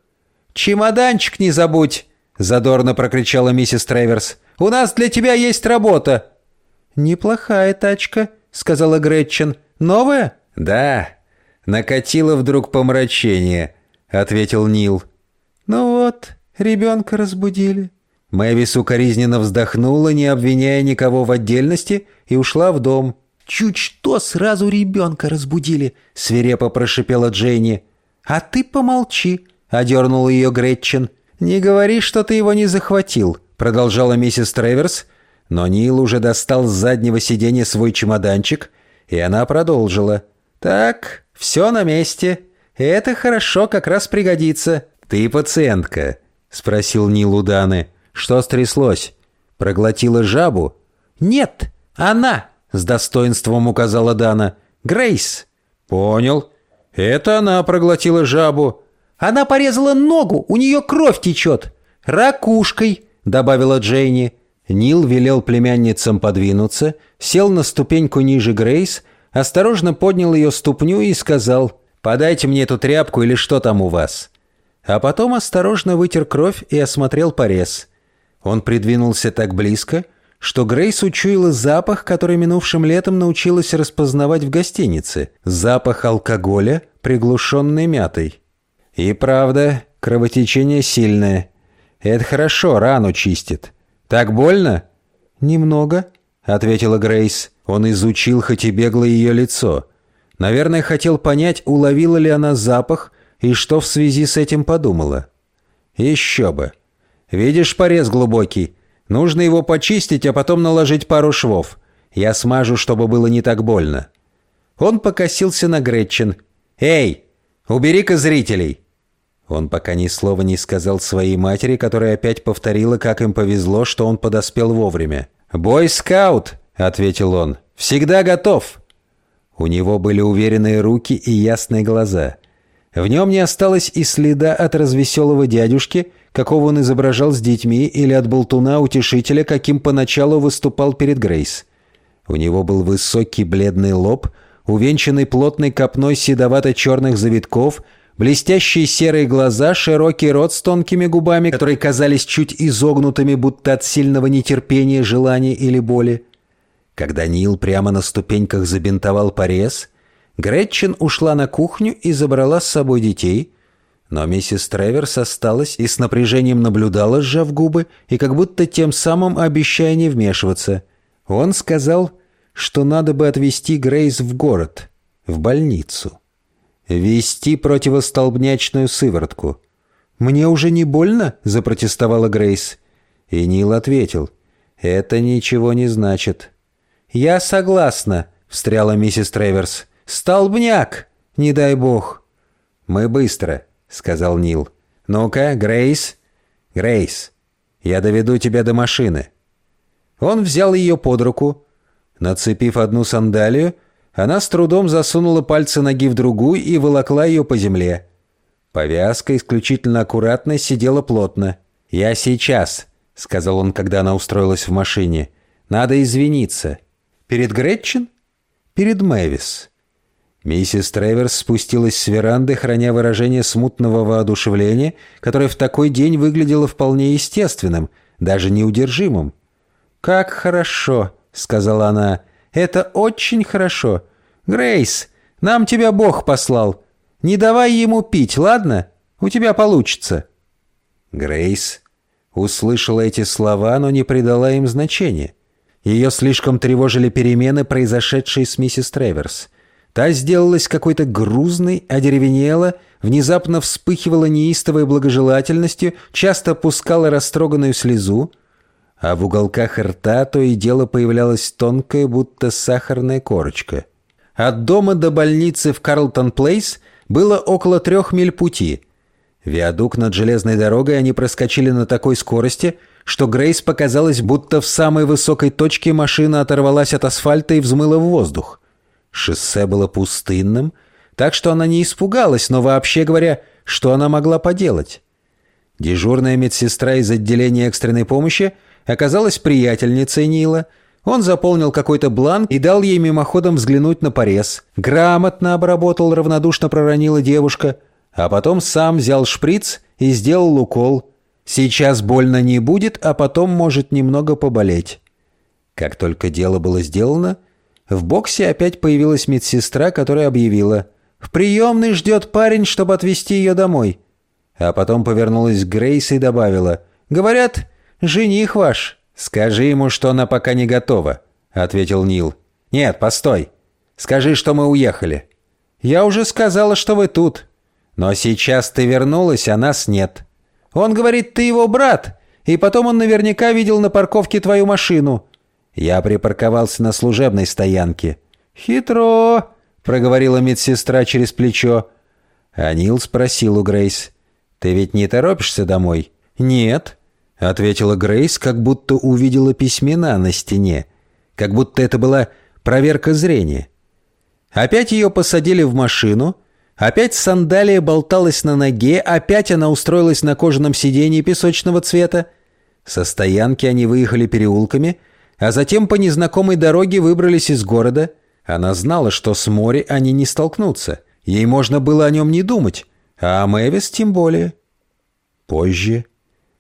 «Чемоданчик не забудь!» — задорно прокричала миссис Треверс. «У нас для тебя есть работа!» «Неплохая тачка», — сказала Гретчен. «Новая?» «Да». Накатило вдруг помрачение, — ответил Нил. «Ну вот, ребенка разбудили». Мэвис укоризненно вздохнула, не обвиняя никого в отдельности, и ушла в дом. «Чуть что, сразу ребенка разбудили», — свирепо прошипела Дженни. «А ты помолчи», — одернул ее Гретчен. «Не говори, что ты его не захватил», — продолжала миссис Треверс, но Нил уже достал с заднего сиденья свой чемоданчик, и она продолжила. «Так, все на месте. Это хорошо, как раз пригодится». «Ты пациентка?» — спросил Нил у Даны. «Что стряслось? Проглотила жабу?» «Нет, она!» — с достоинством указала Дана. «Грейс!» «Понял. Это она проглотила жабу». «Она порезала ногу, у нее кровь течет». «Ракушкой», — добавила Джейни. Нил велел племянницам подвинуться, сел на ступеньку ниже Грейс, осторожно поднял ее ступню и сказал «Подайте мне эту тряпку или что там у вас» а потом осторожно вытер кровь и осмотрел порез. Он придвинулся так близко, что Грейс учуяла запах, который минувшим летом научилась распознавать в гостинице. Запах алкоголя, приглушенный мятой. И правда, кровотечение сильное. Это хорошо, рану чистит. Так больно? Немного, ответила Грейс. Он изучил хоть и бегло ее лицо. Наверное, хотел понять, уловила ли она запах, и что в связи с этим подумала? Еще бы. Видишь порез глубокий? Нужно его почистить, а потом наложить пару швов. Я смажу, чтобы было не так больно. Он покосился на Гретчен. «Эй, убери-ка зрителей!» Он пока ни слова не сказал своей матери, которая опять повторила, как им повезло, что он подоспел вовремя. «Бой-скаут!» — ответил он. «Всегда готов!» У него были уверенные руки и ясные глаза. В нем не осталось и следа от развеселого дядюшки, какого он изображал с детьми, или от болтуна-утешителя, каким поначалу выступал перед Грейс. У него был высокий бледный лоб, увенчанный плотной копной седовато-черных завитков, блестящие серые глаза, широкий рот с тонкими губами, которые казались чуть изогнутыми, будто от сильного нетерпения, желания или боли. Когда Нил прямо на ступеньках забинтовал порез — Гретчен ушла на кухню и забрала с собой детей, но миссис Треверс осталась и с напряжением наблюдала, сжав губы, и как будто тем самым обещая не вмешиваться. Он сказал, что надо бы отвезти Грейс в город, в больницу. Вести противостолбнячную сыворотку. «Мне уже не больно?» – запротестовала Грейс. И Нил ответил, «Это ничего не значит». «Я согласна», – встряла миссис Треверс. «Столбняк! Не дай бог!» «Мы быстро», — сказал Нил. «Ну-ка, Грейс!» «Грейс, я доведу тебя до машины». Он взял ее под руку. Нацепив одну сандалию, она с трудом засунула пальцы ноги в другую и волокла ее по земле. Повязка, исключительно аккуратная, сидела плотно. «Я сейчас», — сказал он, когда она устроилась в машине. «Надо извиниться». «Перед Гретчен?» «Перед Мэвис». Миссис Треверс спустилась с веранды, храня выражение смутного воодушевления, которое в такой день выглядело вполне естественным, даже неудержимым. «Как хорошо!» — сказала она. «Это очень хорошо. Грейс, нам тебя Бог послал. Не давай ему пить, ладно? У тебя получится». Грейс услышала эти слова, но не придала им значения. Ее слишком тревожили перемены, произошедшие с миссис Треверс. Та сделалась какой-то грузной, одеревенела, внезапно вспыхивала неистовой благожелательностью, часто пускала растроганную слезу, а в уголках рта то и дело появлялась тонкая, будто сахарная корочка. От дома до больницы в Карлтон-Плейс было около трех миль пути. Виадук над железной дорогой они проскочили на такой скорости — что Грейс показалось, будто в самой высокой точке машина оторвалась от асфальта и взмыла в воздух. Шоссе было пустынным, так что она не испугалась, но вообще говоря, что она могла поделать? Дежурная медсестра из отделения экстренной помощи оказалась приятельницей Нила. Он заполнил какой-то бланк и дал ей мимоходом взглянуть на порез. Грамотно обработал, равнодушно проронила девушка, а потом сам взял шприц и сделал укол – Сейчас больно не будет, а потом может немного поболеть. Как только дело было сделано, в боксе опять появилась медсестра, которая объявила «В приемной ждет парень, чтобы отвезти ее домой». А потом повернулась к Грейс и добавила «Говорят, жених ваш». «Скажи ему, что она пока не готова», — ответил Нил. «Нет, постой. Скажи, что мы уехали». «Я уже сказала, что вы тут. Но сейчас ты вернулась, а нас нет». Он говорит, ты его брат, и потом он наверняка видел на парковке твою машину». Я припарковался на служебной стоянке. «Хитро», — проговорила медсестра через плечо. А Нил спросил у Грейс, «Ты ведь не торопишься домой?» «Нет», — ответила Грейс, как будто увидела письмена на стене, как будто это была проверка зрения. Опять ее посадили в машину — Опять сандалия болталась на ноге, опять она устроилась на кожаном сиденье песочного цвета. Со стоянки они выехали переулками, а затем по незнакомой дороге выбрались из города. Она знала, что с моря они не столкнутся. Ей можно было о нем не думать, а о Мэвис тем более. Позже,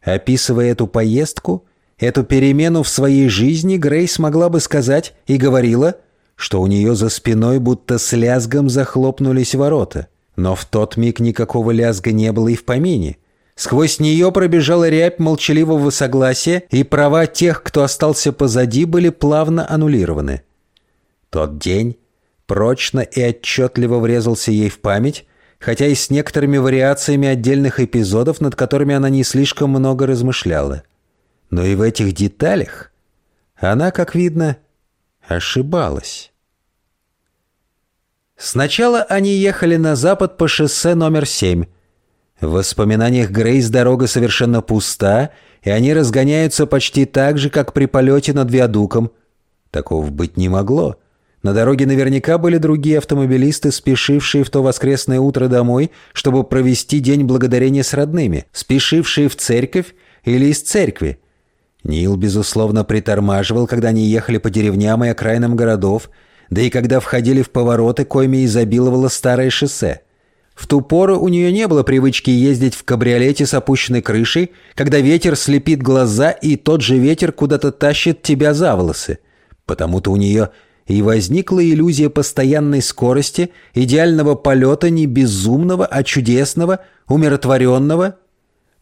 описывая эту поездку, эту перемену в своей жизни, Грейс могла бы сказать и говорила – что у нее за спиной будто с лязгом захлопнулись ворота. Но в тот миг никакого лязга не было и в помине. Сквозь нее пробежала рябь молчаливого согласия, и права тех, кто остался позади, были плавно аннулированы. Тот день прочно и отчетливо врезался ей в память, хотя и с некоторыми вариациями отдельных эпизодов, над которыми она не слишком много размышляла. Но и в этих деталях она, как видно, ошибалась. Сначала они ехали на запад по шоссе номер 7. В воспоминаниях Грейс дорога совершенно пуста, и они разгоняются почти так же, как при полете над виадуком. Такого быть не могло. На дороге наверняка были другие автомобилисты, спешившие в то воскресное утро домой, чтобы провести День Благодарения с родными, спешившие в церковь или из церкви. Нил, безусловно, притормаживал, когда они ехали по деревням и окраинам городов, да и когда входили в повороты, коими изобиловало старое шоссе. В ту пору у нее не было привычки ездить в кабриолете с опущенной крышей, когда ветер слепит глаза и тот же ветер куда-то тащит тебя за волосы. Потому-то у нее и возникла иллюзия постоянной скорости, идеального полета не безумного, а чудесного, умиротворенного.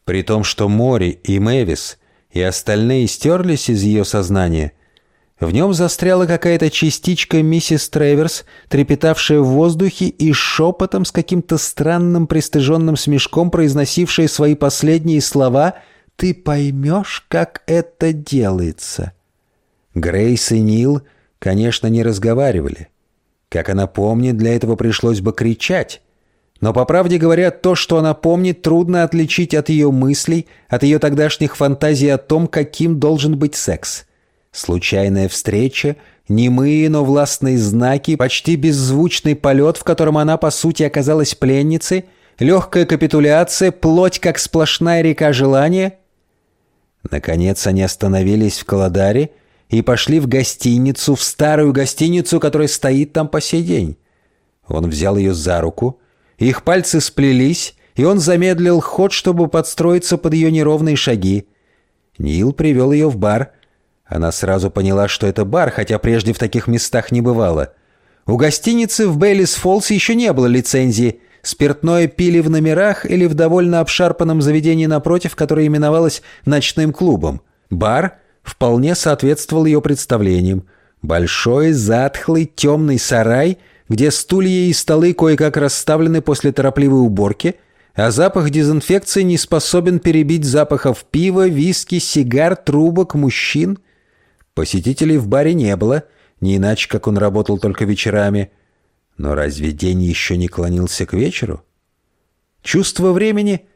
При том, что море и Мэвис и остальные стерлись из ее сознания – в нем застряла какая-то частичка миссис Треверс, трепетавшая в воздухе и шепотом с каким-то странным пристыженным смешком произносившая свои последние слова «Ты поймешь, как это делается». Грейс и Нил, конечно, не разговаривали. Как она помнит, для этого пришлось бы кричать. Но, по правде говоря, то, что она помнит, трудно отличить от ее мыслей, от ее тогдашних фантазий о том, каким должен быть секс – Случайная встреча, немые, но властные знаки, почти беззвучный полет, в котором она, по сути, оказалась пленницей, легкая капитуляция, плоть, как сплошная река желания. Наконец они остановились в Каладаре и пошли в гостиницу, в старую гостиницу, которая стоит там по сей день. Он взял ее за руку, их пальцы сплелись, и он замедлил ход, чтобы подстроиться под ее неровные шаги. Нил привел ее в бар — она сразу поняла, что это бар, хотя прежде в таких местах не бывало. У гостиницы в Бейлис Фоллс еще не было лицензии. спиртное пили в номерах или в довольно обшарпанном заведении напротив, которое именовалось «ночным клубом». Бар вполне соответствовал ее представлениям. Большой, затхлый, темный сарай, где стулья и столы кое-как расставлены после торопливой уборки, а запах дезинфекции не способен перебить запахов пива, виски, сигар, трубок, мужчин. Посетителей в баре не было, не иначе, как он работал только вечерами. Но разве день еще не клонился к вечеру? Чувство времени,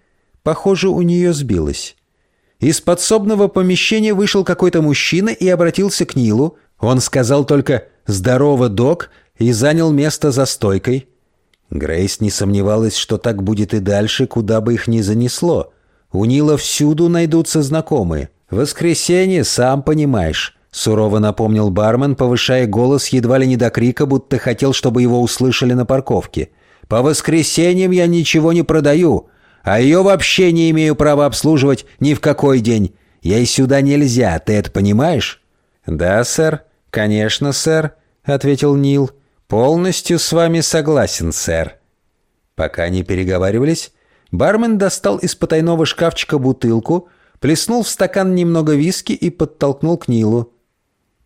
похоже, у нее сбилось. Из подсобного помещения вышел какой-то мужчина и обратился к Нилу. Он сказал только «Здорово, док!» и занял место за стойкой. Грейс не сомневалась, что так будет и дальше, куда бы их ни занесло. У Нила всюду найдутся знакомые. «Воскресенье, сам понимаешь», — сурово напомнил бармен, повышая голос едва ли не до крика, будто хотел, чтобы его услышали на парковке. «По воскресеньям я ничего не продаю, а ее вообще не имею права обслуживать ни в какой день. Ей сюда нельзя, ты это понимаешь?» «Да, сэр. Конечно, сэр», — ответил Нил. «Полностью с вами согласен, сэр». Пока они переговаривались, бармен достал из потайного шкафчика бутылку, плеснул в стакан немного виски и подтолкнул к Нилу.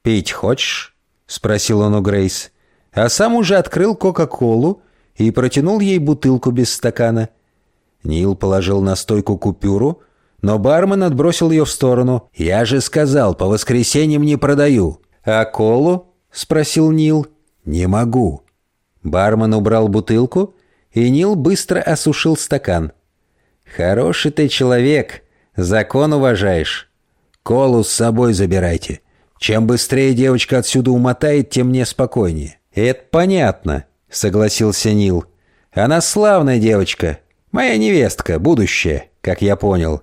«Пить хочешь?» — спросил он у Грейс. А сам уже открыл Кока-Колу и протянул ей бутылку без стакана. Нил положил на стойку купюру, но бармен отбросил ее в сторону. «Я же сказал, по воскресеньям не продаю». «А колу?» — спросил Нил. «Не могу». Бармен убрал бутылку, и Нил быстро осушил стакан. «Хороший ты человек, закон уважаешь. Колу с собой забирайте. Чем быстрее девочка отсюда умотает, тем мне спокойнее». «Это понятно», — согласился Нил. «Она славная девочка, Моя невестка, будущее, как я понял.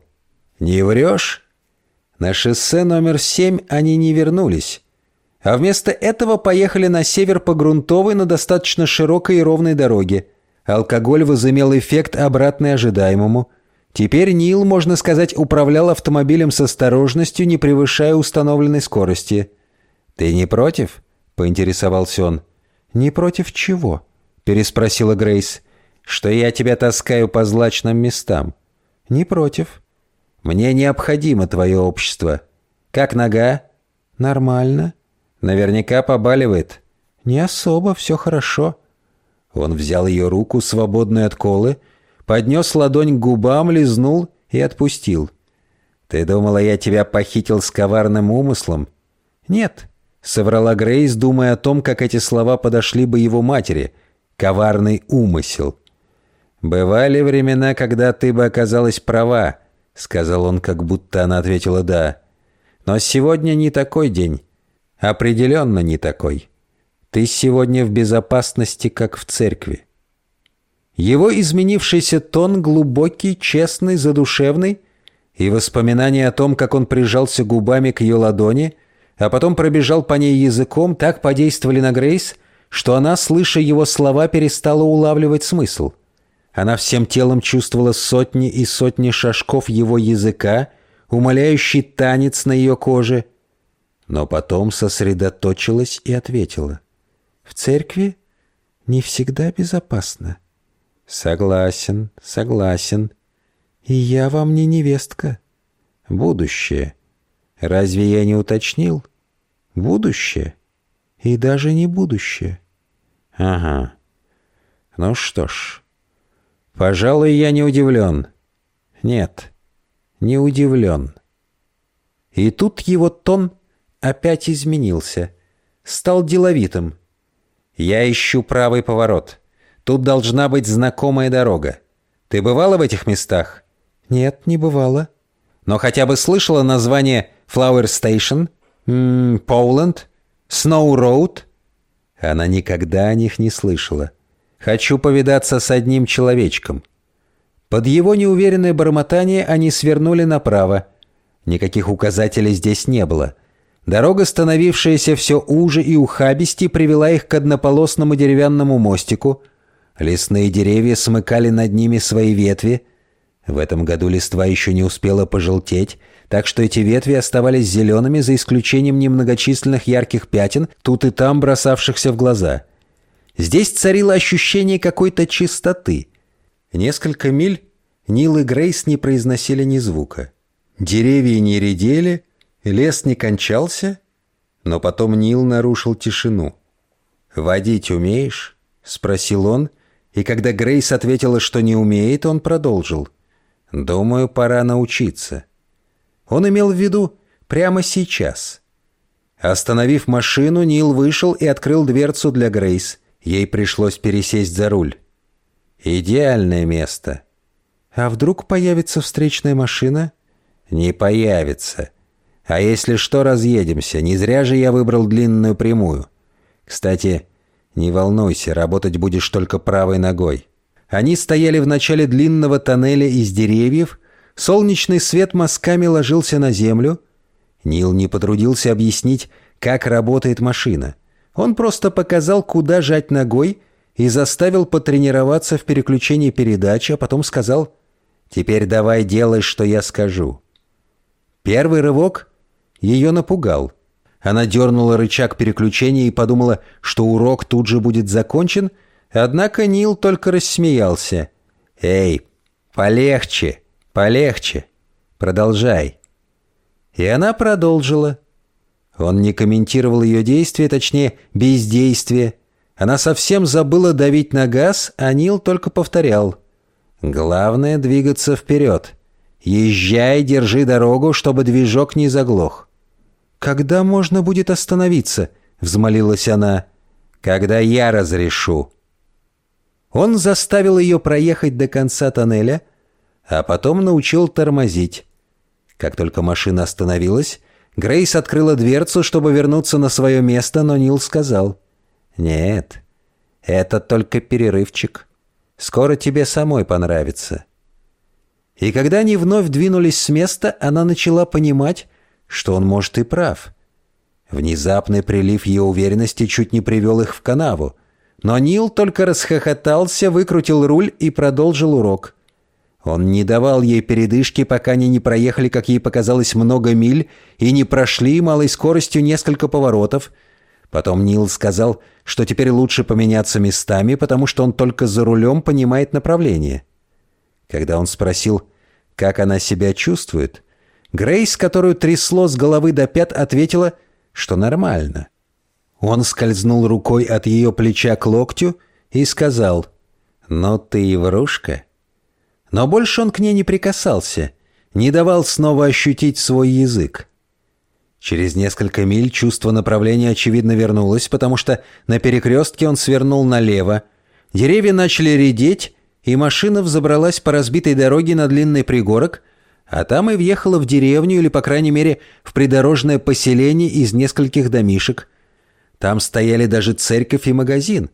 Не врешь? На шоссе номер семь они не вернулись. А вместо этого поехали на север по грунтовой, но достаточно широкой и ровной дороге. Алкоголь возымел эффект, обратный ожидаемому. Теперь Нил, можно сказать, управлял автомобилем с осторожностью, не превышая установленной скорости. «Ты не против?» — поинтересовался он. «Не против чего?» — переспросила Грейс что я тебя таскаю по злачным местам. Не против. Мне необходимо твое общество. Как нога? Нормально. Наверняка побаливает. Не особо, все хорошо. Он взял ее руку, свободную от колы, поднес ладонь к губам, лизнул и отпустил. «Ты думала, я тебя похитил с коварным умыслом?» «Нет», — соврала Грейс, думая о том, как эти слова подошли бы его матери. «Коварный умысел». «Бывали времена, когда ты бы оказалась права», — сказал он, как будто она ответила «да». «Но сегодня не такой день. Определенно не такой. Ты сегодня в безопасности, как в церкви». Его изменившийся тон глубокий, честный, задушевный, и воспоминания о том, как он прижался губами к ее ладони, а потом пробежал по ней языком, так подействовали на Грейс, что она, слыша его слова, перестала улавливать смысл — она всем телом чувствовала сотни и сотни шажков его языка, умоляющий танец на ее коже. Но потом сосредоточилась и ответила. «В церкви не всегда безопасно». «Согласен, согласен. И я вам не невестка. Будущее. Разве я не уточнил? Будущее. И даже не будущее». «Ага. Ну что ж...» Пожалуй, я не удивлен. Нет, не удивлен. И тут его тон опять изменился. Стал деловитым. Я ищу правый поворот. Тут должна быть знакомая дорога. Ты бывала в этих местах? Нет, не бывала. Но хотя бы слышала название Flower Station? Поуленд? Snow Road? Она никогда о них не слышала. Хочу повидаться с одним человечком». Под его неуверенное бормотание они свернули направо. Никаких указателей здесь не было. Дорога, становившаяся все уже и ухабисти, привела их к однополосному деревянному мостику. Лесные деревья смыкали над ними свои ветви. В этом году листва еще не успела пожелтеть, так что эти ветви оставались зелеными за исключением немногочисленных ярких пятен, тут и там бросавшихся в глаза — Здесь царило ощущение какой-то чистоты. Несколько миль Нил и Грейс не произносили ни звука. Деревья не редели, лес не кончался, но потом Нил нарушил тишину. «Водить умеешь?» — спросил он, и когда Грейс ответила, что не умеет, он продолжил. «Думаю, пора научиться». Он имел в виду прямо сейчас. Остановив машину, Нил вышел и открыл дверцу для Грейс. Ей пришлось пересесть за руль. «Идеальное место». «А вдруг появится встречная машина?» «Не появится. А если что, разъедемся. Не зря же я выбрал длинную прямую. Кстати, не волнуйся, работать будешь только правой ногой». Они стояли в начале длинного тоннеля из деревьев, солнечный свет мазками ложился на землю. Нил не потрудился объяснить, как работает машина. Он просто показал, куда жать ногой, и заставил потренироваться в переключении передачи, а потом сказал «Теперь давай делай, что я скажу». Первый рывок ее напугал. Она дернула рычаг переключения и подумала, что урок тут же будет закончен, однако Нил только рассмеялся. «Эй, полегче, полегче, продолжай». И она продолжила. Он не комментировал ее действия, точнее, бездействие. Она совсем забыла давить на газ, а Нил только повторял. «Главное — двигаться вперед. Езжай, держи дорогу, чтобы движок не заглох». «Когда можно будет остановиться?» — взмолилась она. «Когда я разрешу». Он заставил ее проехать до конца тоннеля, а потом научил тормозить. Как только машина остановилась, Грейс открыла дверцу, чтобы вернуться на свое место, но Нил сказал, «Нет, это только перерывчик. Скоро тебе самой понравится». И когда они вновь двинулись с места, она начала понимать, что он может и прав. Внезапный прилив ее уверенности чуть не привел их в канаву. Но Нил только расхохотался, выкрутил руль и продолжил урок. Он не давал ей передышки, пока они не проехали, как ей показалось, много миль и не прошли малой скоростью несколько поворотов. Потом Нил сказал, что теперь лучше поменяться местами, потому что он только за рулем понимает направление. Когда он спросил, как она себя чувствует, Грейс, которую трясло с головы до пят, ответила, что нормально. Он скользнул рукой от ее плеча к локтю и сказал, «Ну ты и врушка». Но больше он к ней не прикасался, не давал снова ощутить свой язык. Через несколько миль чувство направления очевидно вернулось, потому что на перекрестке он свернул налево. Деревья начали редеть, и машина взобралась по разбитой дороге на длинный пригорок, а там и въехала в деревню или, по крайней мере, в придорожное поселение из нескольких домишек. Там стояли даже церковь и магазин.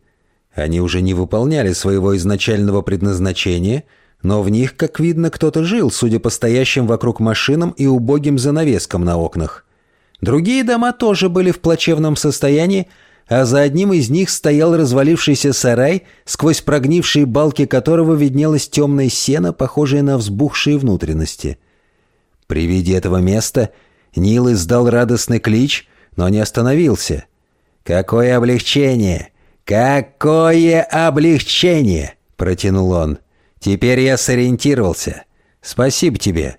Они уже не выполняли своего изначального предназначения — но в них, как видно, кто-то жил, судя по стоящим вокруг машинам и убогим занавескам на окнах. Другие дома тоже были в плачевном состоянии, а за одним из них стоял развалившийся сарай, сквозь прогнившие балки которого виднелось темное сено, похожее на взбухшие внутренности. При виде этого места Нил издал радостный клич, но не остановился. «Какое облегчение! Какое облегчение!» — протянул он. Теперь я сориентировался. Спасибо тебе.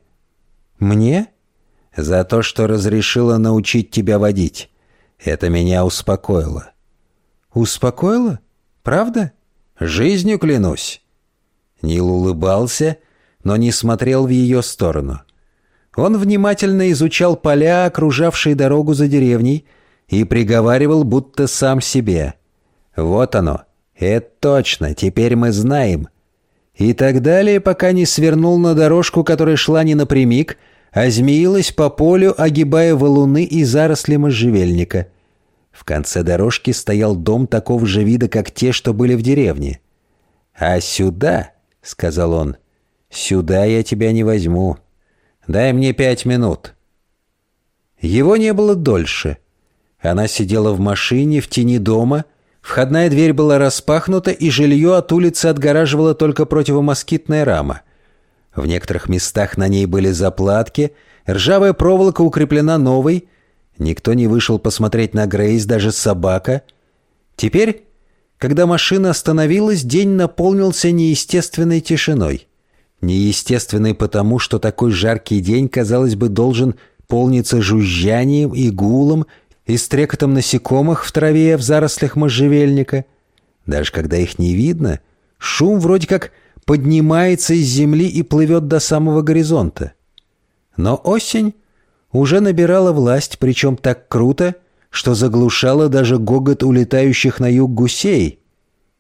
Мне? За то, что разрешила научить тебя водить. Это меня успокоило. Успокоило? Правда? Жизнью клянусь. Нил улыбался, но не смотрел в ее сторону. Он внимательно изучал поля, окружавшие дорогу за деревней, и приговаривал, будто сам себе. «Вот оно. Это точно. Теперь мы знаем, и так далее, пока не свернул на дорожку, которая шла не напрямик, а змеилась по полю, огибая валуны и заросли можжевельника. В конце дорожки стоял дом такого же вида, как те, что были в деревне. «А сюда», — сказал он, — «сюда я тебя не возьму. Дай мне пять минут». Его не было дольше. Она сидела в машине в тени дома — Входная дверь была распахнута, и жилье от улицы отгораживала только противомоскитная рама. В некоторых местах на ней были заплатки, ржавая проволока укреплена новой. Никто не вышел посмотреть на Грейс, даже собака. Теперь, когда машина остановилась, день наполнился неестественной тишиной. Неестественной потому, что такой жаркий день, казалось бы, должен полниться жужжанием и гулом и стрекотом насекомых в траве в зарослях можжевельника. Даже когда их не видно, шум вроде как поднимается из земли и плывет до самого горизонта. Но осень уже набирала власть, причем так круто, что заглушала даже гогот улетающих на юг гусей.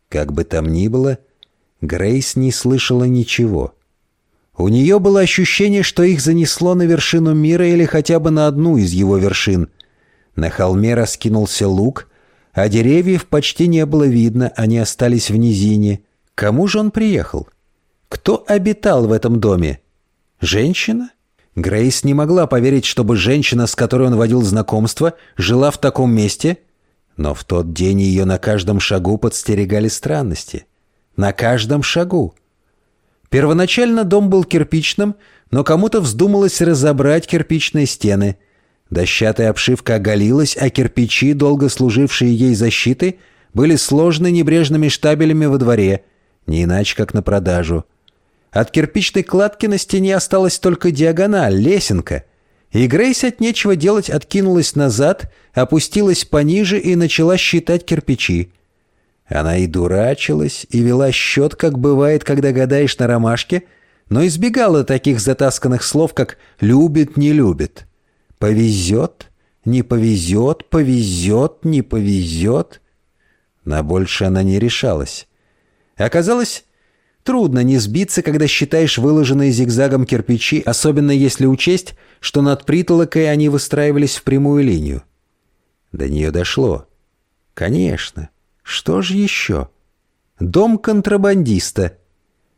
Как бы там ни было, Грейс не слышала ничего. У нее было ощущение, что их занесло на вершину мира или хотя бы на одну из его вершин. На холме раскинулся луг, а деревьев почти не было видно, они остались в низине. Кому же он приехал? Кто обитал в этом доме? Женщина? Грейс не могла поверить, чтобы женщина, с которой он водил знакомство, жила в таком месте, но в тот день ее на каждом шагу подстерегали странности. На каждом шагу. Первоначально дом был кирпичным, но кому-то вздумалось разобрать кирпичные стены. Дощатая обшивка оголилась, а кирпичи, долго служившие ей защитой, были сложены небрежными штабелями во дворе, не иначе как на продажу. От кирпичной кладки на стене осталась только диагональ, лесенка. И Грейс от нечего делать откинулась назад, опустилась пониже и начала считать кирпичи. Она и дурачилась, и вела счет, как бывает, когда гадаешь на ромашке, но избегала таких затасканных слов, как «любит, не любит». «Повезет», «не повезет», «повезет», «не повезет». На больше она не решалась. Оказалось, Трудно не сбиться, когда считаешь выложенные зигзагом кирпичи, особенно если учесть, что над притолокой они выстраивались в прямую линию. До нее дошло. Конечно. Что же еще? Дом контрабандиста.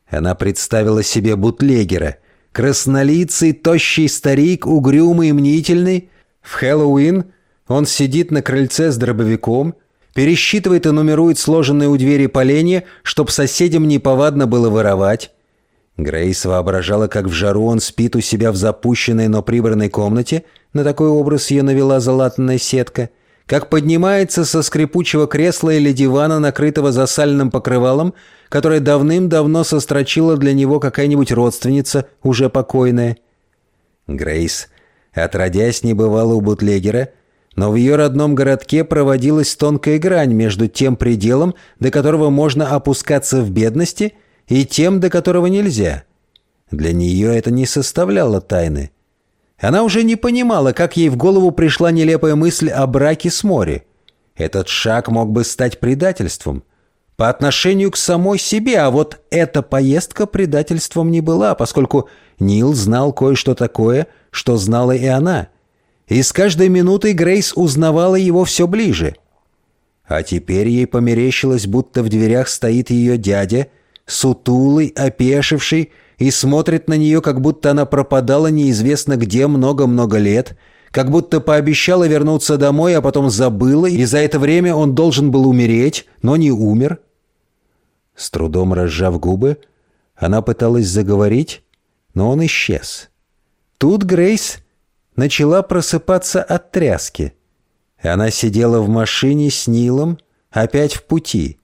Она представила себе бутлегера. Краснолицый, тощий старик, угрюмый и мнительный. В Хэллоуин он сидит на крыльце с дробовиком — пересчитывает и нумерует сложенные у двери поленья, чтоб соседям неповадно было воровать. Грейс воображала, как в жару он спит у себя в запущенной, но прибранной комнате, на такой образ ее навела залатанная сетка, как поднимается со скрипучего кресла или дивана, накрытого засаленным покрывалом, которое давным-давно сострочила для него какая-нибудь родственница, уже покойная. Грейс, отродясь, не бывала у бутлегера — но в ее родном городке проводилась тонкая грань между тем пределом, до которого можно опускаться в бедности, и тем, до которого нельзя. Для нее это не составляло тайны. Она уже не понимала, как ей в голову пришла нелепая мысль о браке с Мори. Этот шаг мог бы стать предательством. По отношению к самой себе, а вот эта поездка предательством не была, поскольку Нил знал кое-что такое, что знала и она — и с каждой минутой Грейс узнавала его все ближе. А теперь ей померещилось, будто в дверях стоит ее дядя, сутулый, опешивший, и смотрит на нее, как будто она пропадала неизвестно где много-много лет, как будто пообещала вернуться домой, а потом забыла, и за это время он должен был умереть, но не умер. С трудом разжав губы, она пыталась заговорить, но он исчез. Тут Грейс начала просыпаться от тряски. Она сидела в машине с Нилом, опять в пути.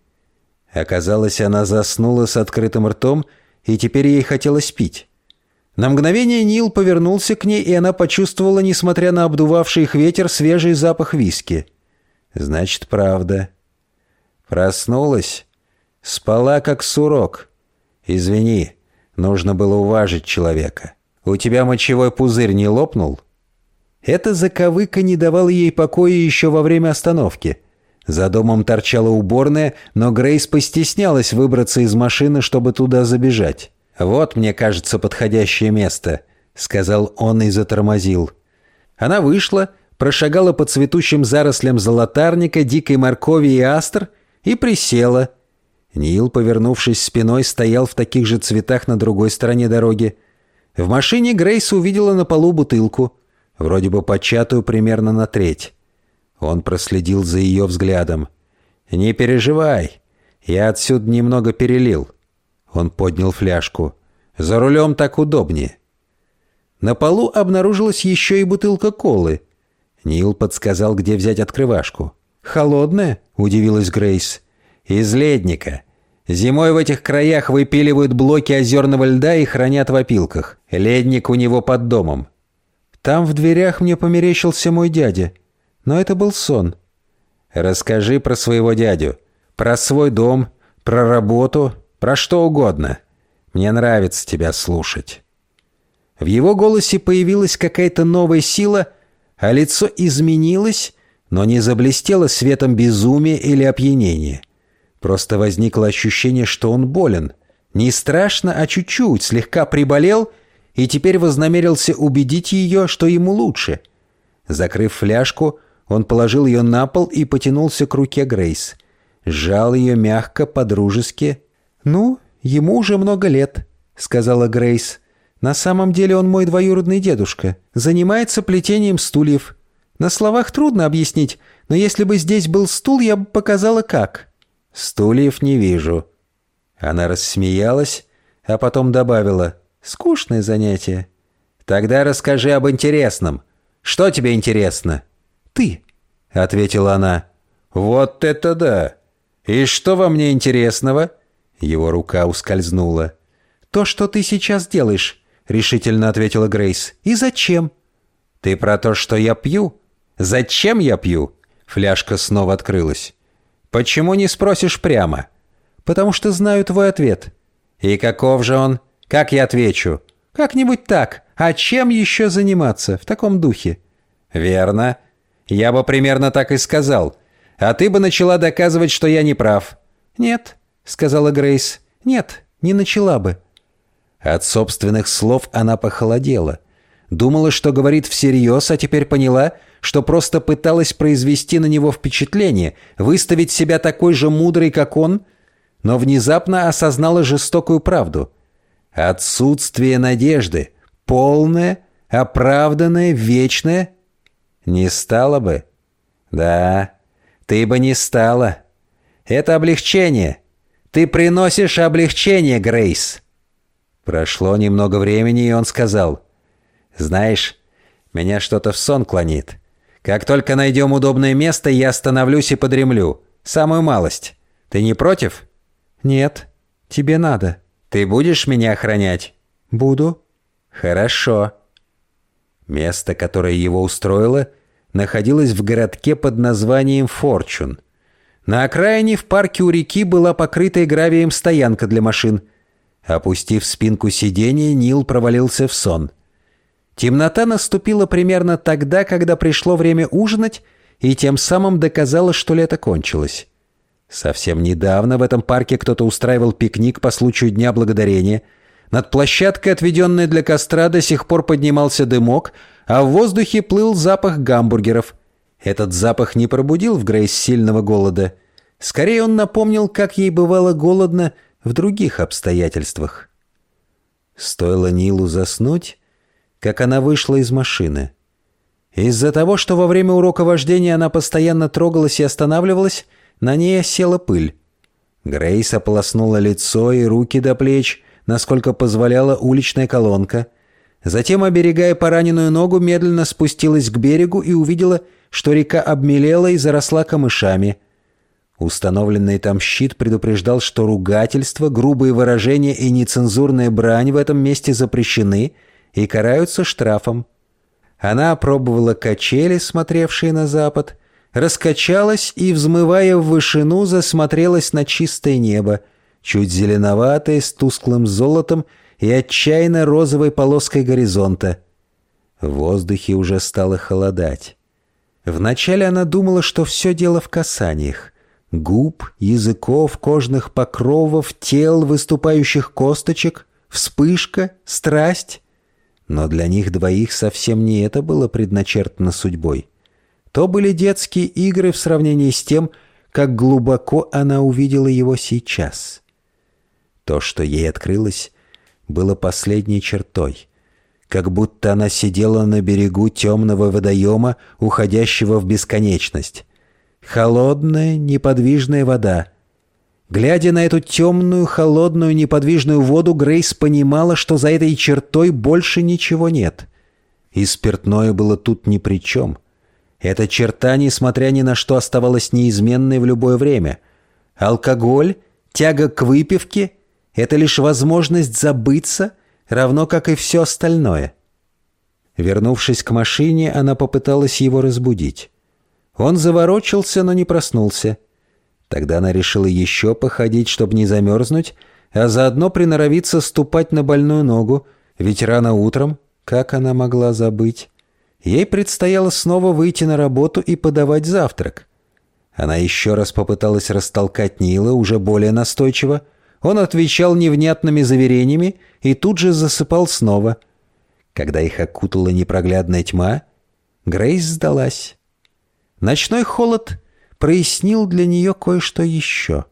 Оказалось, она заснула с открытым ртом, и теперь ей хотелось пить. На мгновение Нил повернулся к ней, и она почувствовала, несмотря на обдувавший их ветер, свежий запах виски. Значит, правда. Проснулась. Спала, как сурок. Извини, нужно было уважить человека. У тебя мочевой пузырь не лопнул?» Эта заковыка не давала ей покоя еще во время остановки. За домом торчала уборная, но Грейс постеснялась выбраться из машины, чтобы туда забежать. «Вот, мне кажется, подходящее место», — сказал он и затормозил. Она вышла, прошагала по цветущим зарослям золотарника, дикой моркови и астр и присела. Нил, повернувшись спиной, стоял в таких же цветах на другой стороне дороги. В машине Грейс увидела на полу бутылку — вроде бы початую примерно на треть. Он проследил за ее взглядом. «Не переживай, я отсюда немного перелил». Он поднял фляжку. «За рулем так удобнее». На полу обнаружилась еще и бутылка колы. Нил подсказал, где взять открывашку. «Холодная?» — удивилась Грейс. Из ледника. Зимой в этих краях выпиливают блоки озерного льда и хранят в опилках. Ледник у него под домом. Там в дверях мне померещился мой дядя. Но это был сон. Расскажи про своего дядю. Про свой дом, про работу, про что угодно. Мне нравится тебя слушать». В его голосе появилась какая-то новая сила, а лицо изменилось, но не заблестело светом безумия или опьянения. Просто возникло ощущение, что он болен. Не страшно, а чуть-чуть, слегка приболел и теперь вознамерился убедить ее, что ему лучше. Закрыв фляжку, он положил ее на пол и потянулся к руке Грейс. Сжал ее мягко, подружески. «Ну, ему уже много лет», — сказала Грейс. «На самом деле он мой двоюродный дедушка. Занимается плетением стульев. На словах трудно объяснить, но если бы здесь был стул, я бы показала как». «Стульев не вижу». Она рассмеялась, а потом добавила. «Скучное занятие». «Тогда расскажи об интересном. Что тебе интересно?» «Ты», — ответила она. «Вот это да! И что во мне интересного?» Его рука ускользнула. «То, что ты сейчас делаешь», — решительно ответила Грейс. «И зачем?» «Ты про то, что я пью? Зачем я пью?» Фляжка снова открылась. «Почему не спросишь прямо?» «Потому что знаю твой ответ». «И каков же он? Как я отвечу?» «Как-нибудь так. А чем еще заниматься в таком духе?» «Верно. Я бы примерно так и сказал. А ты бы начала доказывать, что я не прав». «Нет», — сказала Грейс. «Нет, не начала бы». От собственных слов она похолодела. Думала, что говорит всерьез, а теперь поняла, что просто пыталась произвести на него впечатление, выставить себя такой же мудрой, как он, но внезапно осознала жестокую правду. Отсутствие надежды, полное, оправданное, вечное, не стало бы. Да, ты бы не стала. Это облегчение. Ты приносишь облегчение, Грейс. Прошло немного времени, и он сказал, «Знаешь, меня что-то в сон клонит. Как только найдем удобное место, я остановлюсь и подремлю. Самую малость. Ты не против?» «Нет, тебе надо». «Ты будешь меня охранять?» «Буду». «Хорошо». Место, которое его устроило, находилось в городке под названием Форчун. На окраине в парке у реки была покрытая гравием стоянка для машин. Опустив спинку сиденья, Нил провалился в сон. Темнота наступила примерно тогда, когда пришло время ужинать, и тем самым доказала, что лето кончилось. Совсем недавно в этом парке кто-то устраивал пикник по случаю Дня Благодарения – над площадкой, отведенной для костра, до сих пор поднимался дымок, а в воздухе плыл запах гамбургеров. Этот запах не пробудил в Грейс сильного голода. Скорее он напомнил, как ей бывало голодно в других обстоятельствах. Стоило Нилу заснуть, как она вышла из машины. Из-за того, что во время урока вождения она постоянно трогалась и останавливалась, на ней осела пыль. Грейс ополоснула лицо и руки до плеч, насколько позволяла уличная колонка. Затем, оберегая пораненную ногу, медленно спустилась к берегу и увидела, что река обмелела и заросла камышами. Установленный там щит предупреждал, что ругательства, грубые выражения и нецензурная брань в этом месте запрещены и караются штрафом. Она опробовала качели, смотревшие на запад, раскачалась и, взмывая в вышину, засмотрелась на чистое небо — чуть зеленоватое, с тусклым золотом и отчаянно розовой полоской горизонта. В воздухе уже стало холодать. Вначале она думала, что все дело в касаниях. Губ, языков, кожных покровов, тел, выступающих косточек, вспышка, страсть. Но для них двоих совсем не это было предначертано судьбой. То были детские игры в сравнении с тем, как глубоко она увидела его сейчас. То, что ей открылось, было последней чертой. Как будто она сидела на берегу темного водоема, уходящего в бесконечность. Холодная, неподвижная вода. Глядя на эту темную, холодную, неподвижную воду, Грейс понимала, что за этой чертой больше ничего нет. И спиртное было тут ни при чем. Эта черта, несмотря ни на что, оставалась неизменной в любое время — Алкоголь, тяга к выпивке – это лишь возможность забыться, равно как и все остальное. Вернувшись к машине, она попыталась его разбудить. Он заворочился, но не проснулся. Тогда она решила еще походить, чтобы не замерзнуть, а заодно приноровиться ступать на больную ногу, ведь рано утром, как она могла забыть, ей предстояло снова выйти на работу и подавать завтрак. Она еще раз попыталась растолкать Нила, уже более настойчиво. Он отвечал невнятными заверениями и тут же засыпал снова. Когда их окутала непроглядная тьма, Грейс сдалась. Ночной холод прояснил для нее кое-что еще.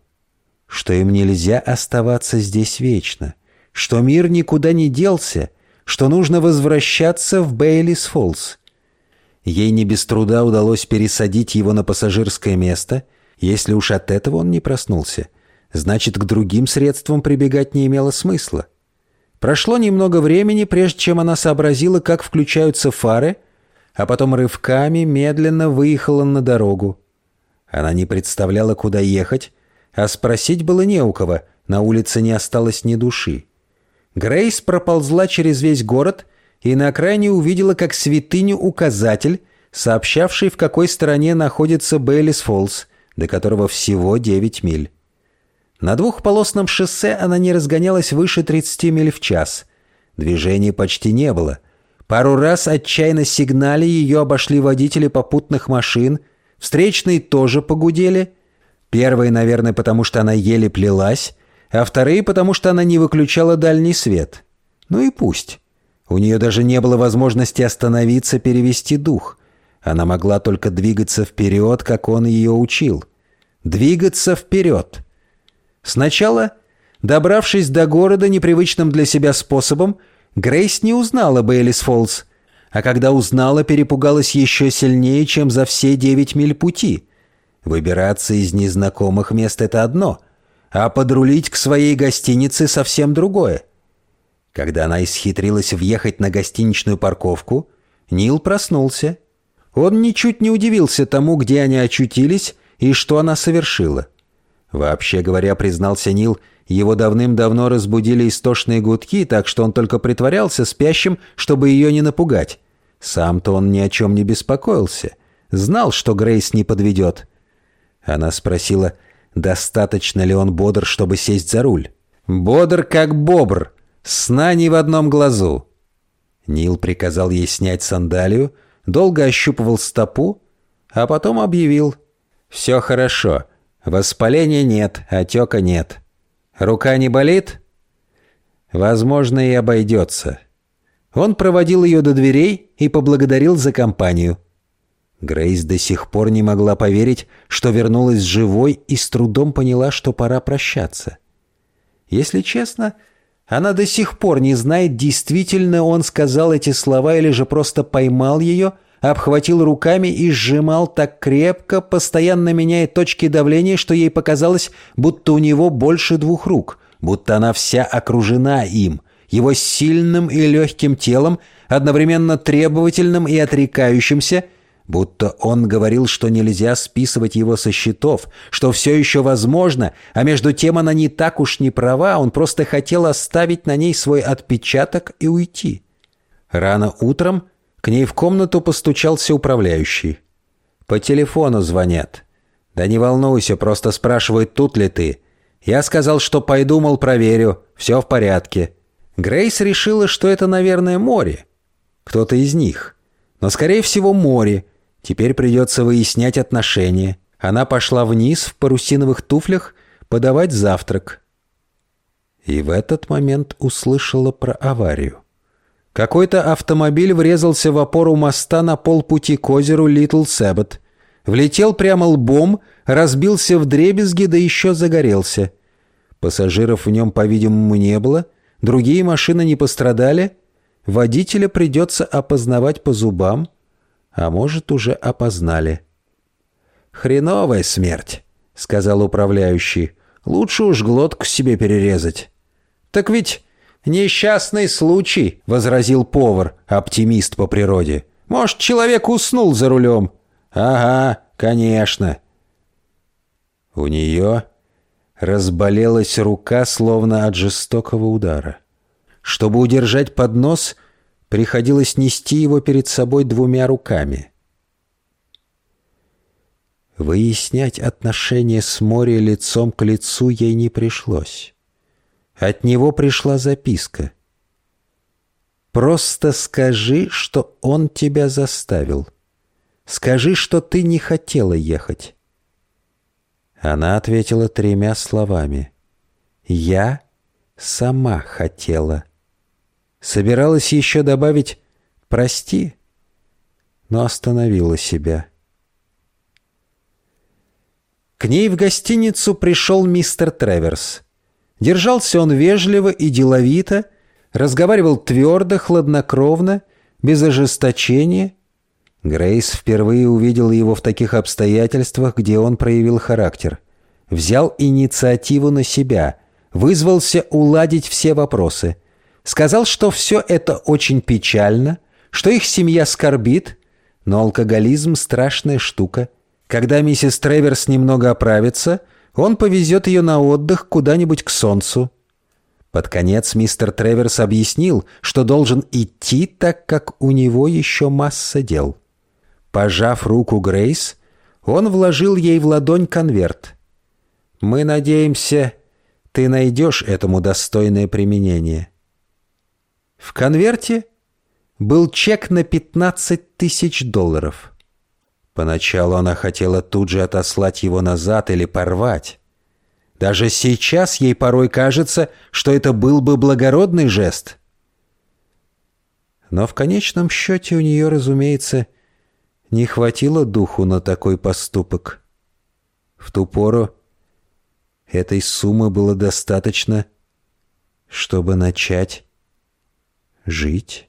Что им нельзя оставаться здесь вечно. Что мир никуда не делся. Что нужно возвращаться в Бейлис-Фоллс. Ей не без труда удалось пересадить его на пассажирское место. Если уж от этого он не проснулся, значит, к другим средствам прибегать не имело смысла. Прошло немного времени, прежде чем она сообразила, как включаются фары, а потом рывками медленно выехала на дорогу. Она не представляла, куда ехать, а спросить было не у кого, на улице не осталось ни души. Грейс проползла через весь город и на окраине увидела как святыню указатель, сообщавший, в какой стороне находится Бейлис Фоллс, до которого всего 9 миль. На двухполосном шоссе она не разгонялась выше 30 миль в час. Движения почти не было. Пару раз отчаянно сигнали ее обошли водители попутных машин, встречные тоже погудели. Первые, наверное, потому что она еле плелась, а вторые, потому что она не выключала дальний свет. Ну и пусть. У нее даже не было возможности остановиться, перевести дух. Она могла только двигаться вперед, как он ее учил. Двигаться вперед. Сначала, добравшись до города непривычным для себя способом, Грейс не узнала Бейлис Фоллс, а когда узнала, перепугалась еще сильнее, чем за все девять миль пути. Выбираться из незнакомых мест — это одно, а подрулить к своей гостинице — совсем другое. Когда она исхитрилась въехать на гостиничную парковку, Нил проснулся. Он ничуть не удивился тому, где они очутились и что она совершила. Вообще говоря, признался Нил, его давным-давно разбудили истошные гудки, так что он только притворялся спящим, чтобы ее не напугать. Сам-то он ни о чем не беспокоился. Знал, что Грейс не подведет. Она спросила, достаточно ли он бодр, чтобы сесть за руль. «Бодр, как бобр», Сна ни в одном глазу. Нил приказал ей снять сандалию, долго ощупывал стопу, а потом объявил. «Все хорошо. Воспаления нет, отека нет. Рука не болит?» «Возможно, и обойдется». Он проводил ее до дверей и поблагодарил за компанию. Грейс до сих пор не могла поверить, что вернулась живой и с трудом поняла, что пора прощаться. Если честно, она до сих пор не знает, действительно он сказал эти слова или же просто поймал ее, обхватил руками и сжимал так крепко, постоянно меняя точки давления, что ей показалось, будто у него больше двух рук, будто она вся окружена им, его сильным и легким телом, одновременно требовательным и отрекающимся – Будто он говорил, что нельзя списывать его со счетов, что все еще возможно, а между тем она не так уж не права, он просто хотел оставить на ней свой отпечаток и уйти. Рано утром к ней в комнату постучался управляющий. «По телефону звонят». «Да не волнуйся, просто спрашивают, тут ли ты». Я сказал, что пойду, мол, проверю, все в порядке. Грейс решила, что это, наверное, море. Кто-то из них. Но, скорее всего, море, Теперь придется выяснять отношения. Она пошла вниз в парусиновых туфлях подавать завтрак. И в этот момент услышала про аварию. Какой-то автомобиль врезался в опору моста на полпути к озеру Литл Сэббот. Влетел прямо лбом, разбился в дребезги, да еще загорелся. Пассажиров в нем, по-видимому, не было. Другие машины не пострадали. Водителя придется опознавать по зубам — а может, уже опознали. «Хреновая смерть», — сказал управляющий. «Лучше уж глотку себе перерезать». «Так ведь несчастный случай», — возразил повар, оптимист по природе. «Может, человек уснул за рулем?» «Ага, конечно». У нее Разболелась рука, словно от жестокого удара. Чтобы удержать поднос, приходилось нести его перед собой двумя руками. Выяснять отношения с Мори лицом к лицу ей не пришлось. От него пришла записка. «Просто скажи, что он тебя заставил. Скажи, что ты не хотела ехать». Она ответила тремя словами. «Я сама хотела». Собиралась еще добавить «прости», но остановила себя. К ней в гостиницу пришел мистер Треверс. Держался он вежливо и деловито, разговаривал твердо, хладнокровно, без ожесточения. Грейс впервые увидела его в таких обстоятельствах, где он проявил характер. Взял инициативу на себя, вызвался уладить все вопросы. Сказал, что все это очень печально, что их семья скорбит, но алкоголизм — страшная штука. Когда миссис Треверс немного оправится — он повезет ее на отдых куда-нибудь к солнцу. Под конец мистер Треверс объяснил, что должен идти, так как у него еще масса дел. Пожав руку Грейс, он вложил ей в ладонь конверт. «Мы надеемся, ты найдешь этому достойное применение». В конверте был чек на 15 тысяч долларов. Поначалу она хотела тут же отослать его назад или порвать. Даже сейчас ей порой кажется, что это был бы благородный жест. Но в конечном счете у нее, разумеется, не хватило духу на такой поступок. В ту пору этой суммы было достаточно, чтобы начать жить.